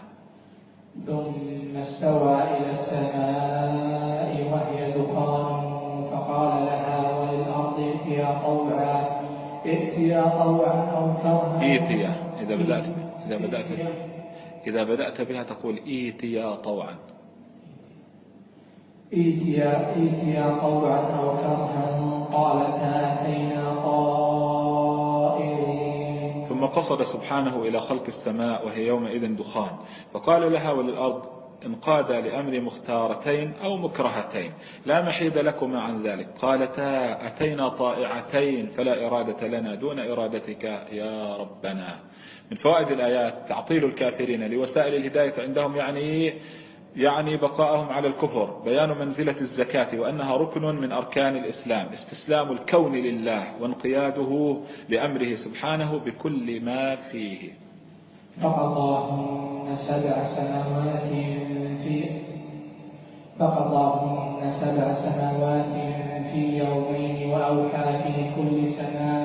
ثم استوى إلى السماء وهي دخان فقال لها وللأرض ائتيا طوعا ائتيا طوعا أو كرها. ائتيا إذا بدأت إذا بدأت إذا بدأت بها تقول ائتيا طوعا. ائتيا ائتيا طوعا أو كرها قالتا أتينا طائرين. ثم قصد سبحانه إلى خلق السماء وهي يومئذ دخان. فقال لها وللأرض انقاد لأمر مختارتين أو مكرهتين. لا محيد لكما عن ذلك. قالتا أتينا طائعتين فلا إرادة لنا دون إرادتك يا ربنا. من فوائد الآيات تعطيل الكافرين لوسائل الهداية عندهم يعني يعني بقاءهم على الكفر بيان منزلة الزكاة وأنها ركن من أركان الإسلام استسلام الكون لله وانقياده لأمره سبحانه بكل ما فيه. فقضاهن سبع سنوات في فقضاهن سبع سنوات في يومين وأوحى في كل أمرها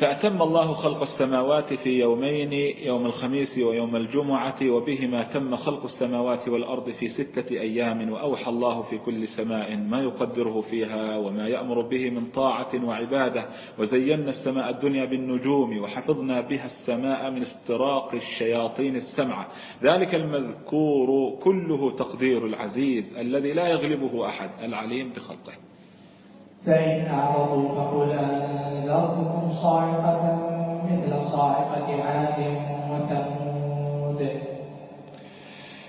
فأتم الله خلق السماوات في يومين يوم الخميس ويوم الجمعة وبهما تم خلق السماوات والأرض في ستة أيام وأوحى الله في كل سماء ما يقدره فيها وما يأمر به من طاعة وعبادة وزينا السماء الدنيا بالنجوم وحفظنا بها السماء من استراق الشياطين السمعة ذلك المذكور كله تقدير العزيز الذي لا يغلبه أحد العليم بخلقه. فإن أعرضوا فقل أنذرتكم صاعقة مثل صاعقة عاد وثمود.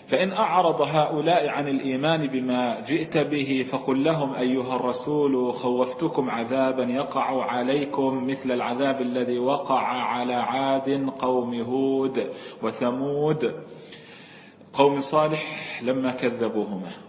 فإن أعرض هؤلاء عن الإيمان بما جئت به فقل لهم أيها الرسول خوفتكم عذابا يقع عليكم مثل العذاب الذي وقع على عاد قوم هود وثمود. قوم صالح لما كذبوهما.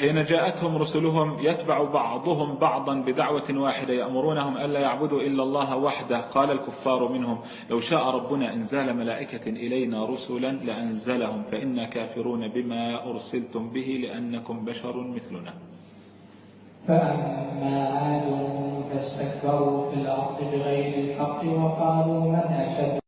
حين جاءتهم رسلهم يتبع بعضهم بعضا بدعوة واحدة يأمرونهم ألا يعبدوا إلا الله وحده. قال الكفار منهم لو شاء ربنا إنزال ملائكة إلينا رسلا لأنزلهم فإنا كافرون بما أرسلتم به لأنكم بشر مثلنا. فأما عاد فاستكبروا في الأرض بغير الحق وقالوا من أشد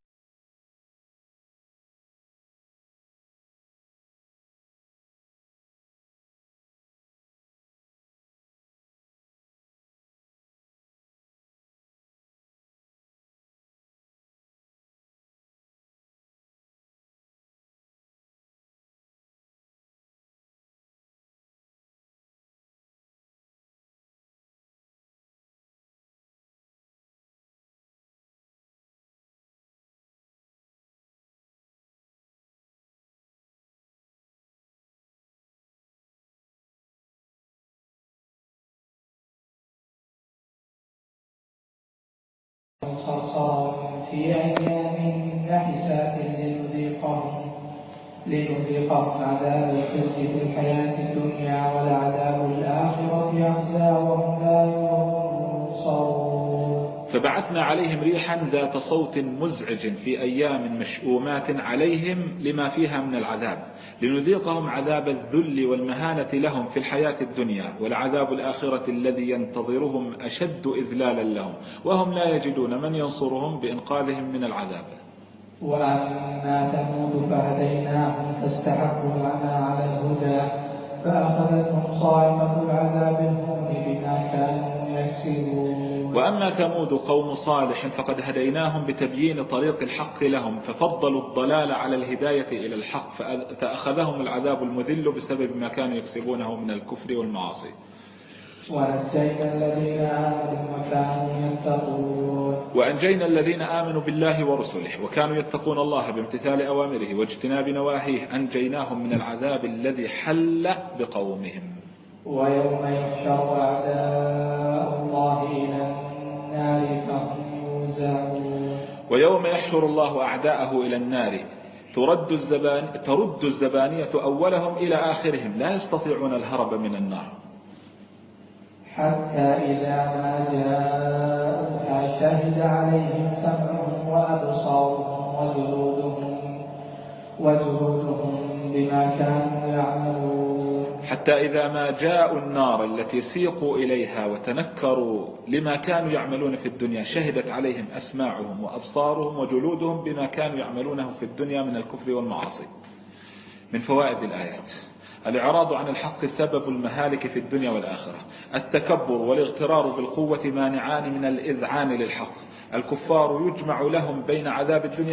في أيام لنذيقهم عذاب الخزي في الحياة الدنيا ولعذاب الآخرة. فبعثنا عليهم ريحا ذات صوت مزعج في أيام مشؤومات عليهم لما فيها من العذاب لنذيقهم عذاب الذل والمهانة لهم في الحياة الدنيا والعذاب الآخرة الذي ينتظرهم أشد إذلالا لهم وهم لا يجدون من ينصرهم بإنقاذهم من العذاب. وأما ثمود فهديناهم فاستحقوا العمى على الهدى فأخذتهم صاعقة العذاب يكسبون وأما ثمود قوم صالح فقد هديناهم بتبيين طريق الحق لهم ففضلوا الضلال على الهداية إلى الحق فأخذهم العذاب المذل بسبب ما كانوا يكسبونه من الكفر والمعاصي. ونجينا الذين آمنوا وكانوا يتقون. وأنجينا الذين آمنوا بالله ورسله وكانوا يتقون الله بامتثال أوامره واجتناب نواهيه أنجيناهم من العذاب الذي حل بقومهم. ويوم يحشر أعداء الله إلى النار فهم يوزعون ويوم يحشر الله أعداءه إلى النار ترد, الزبان ترد الزبانية أولهم إلى آخرهم لا يستطيعون الهرب من النار. حتى إذا ما جاءوها شهد عليهم سمعهم وأبصارهم وجلودهم وجلودهم بما كانوا يعملون. حتى إذا ما جاءوا النار التي سيقوا إليها وتنكروا لما كانوا يعملون في الدنيا شهدت عليهم أسماعهم وأبصارهم وجلودهم بما كانوا يعملونه في الدنيا من الكفر والمعاصي. من فوائد الآيات الإعراض عن الحق سبب المهالك في الدنيا والآخرة. التكبر والاغترار بالقوة مانعان من الإذعان للحق. الكفار يجمع لهم بين عذاب الدنيا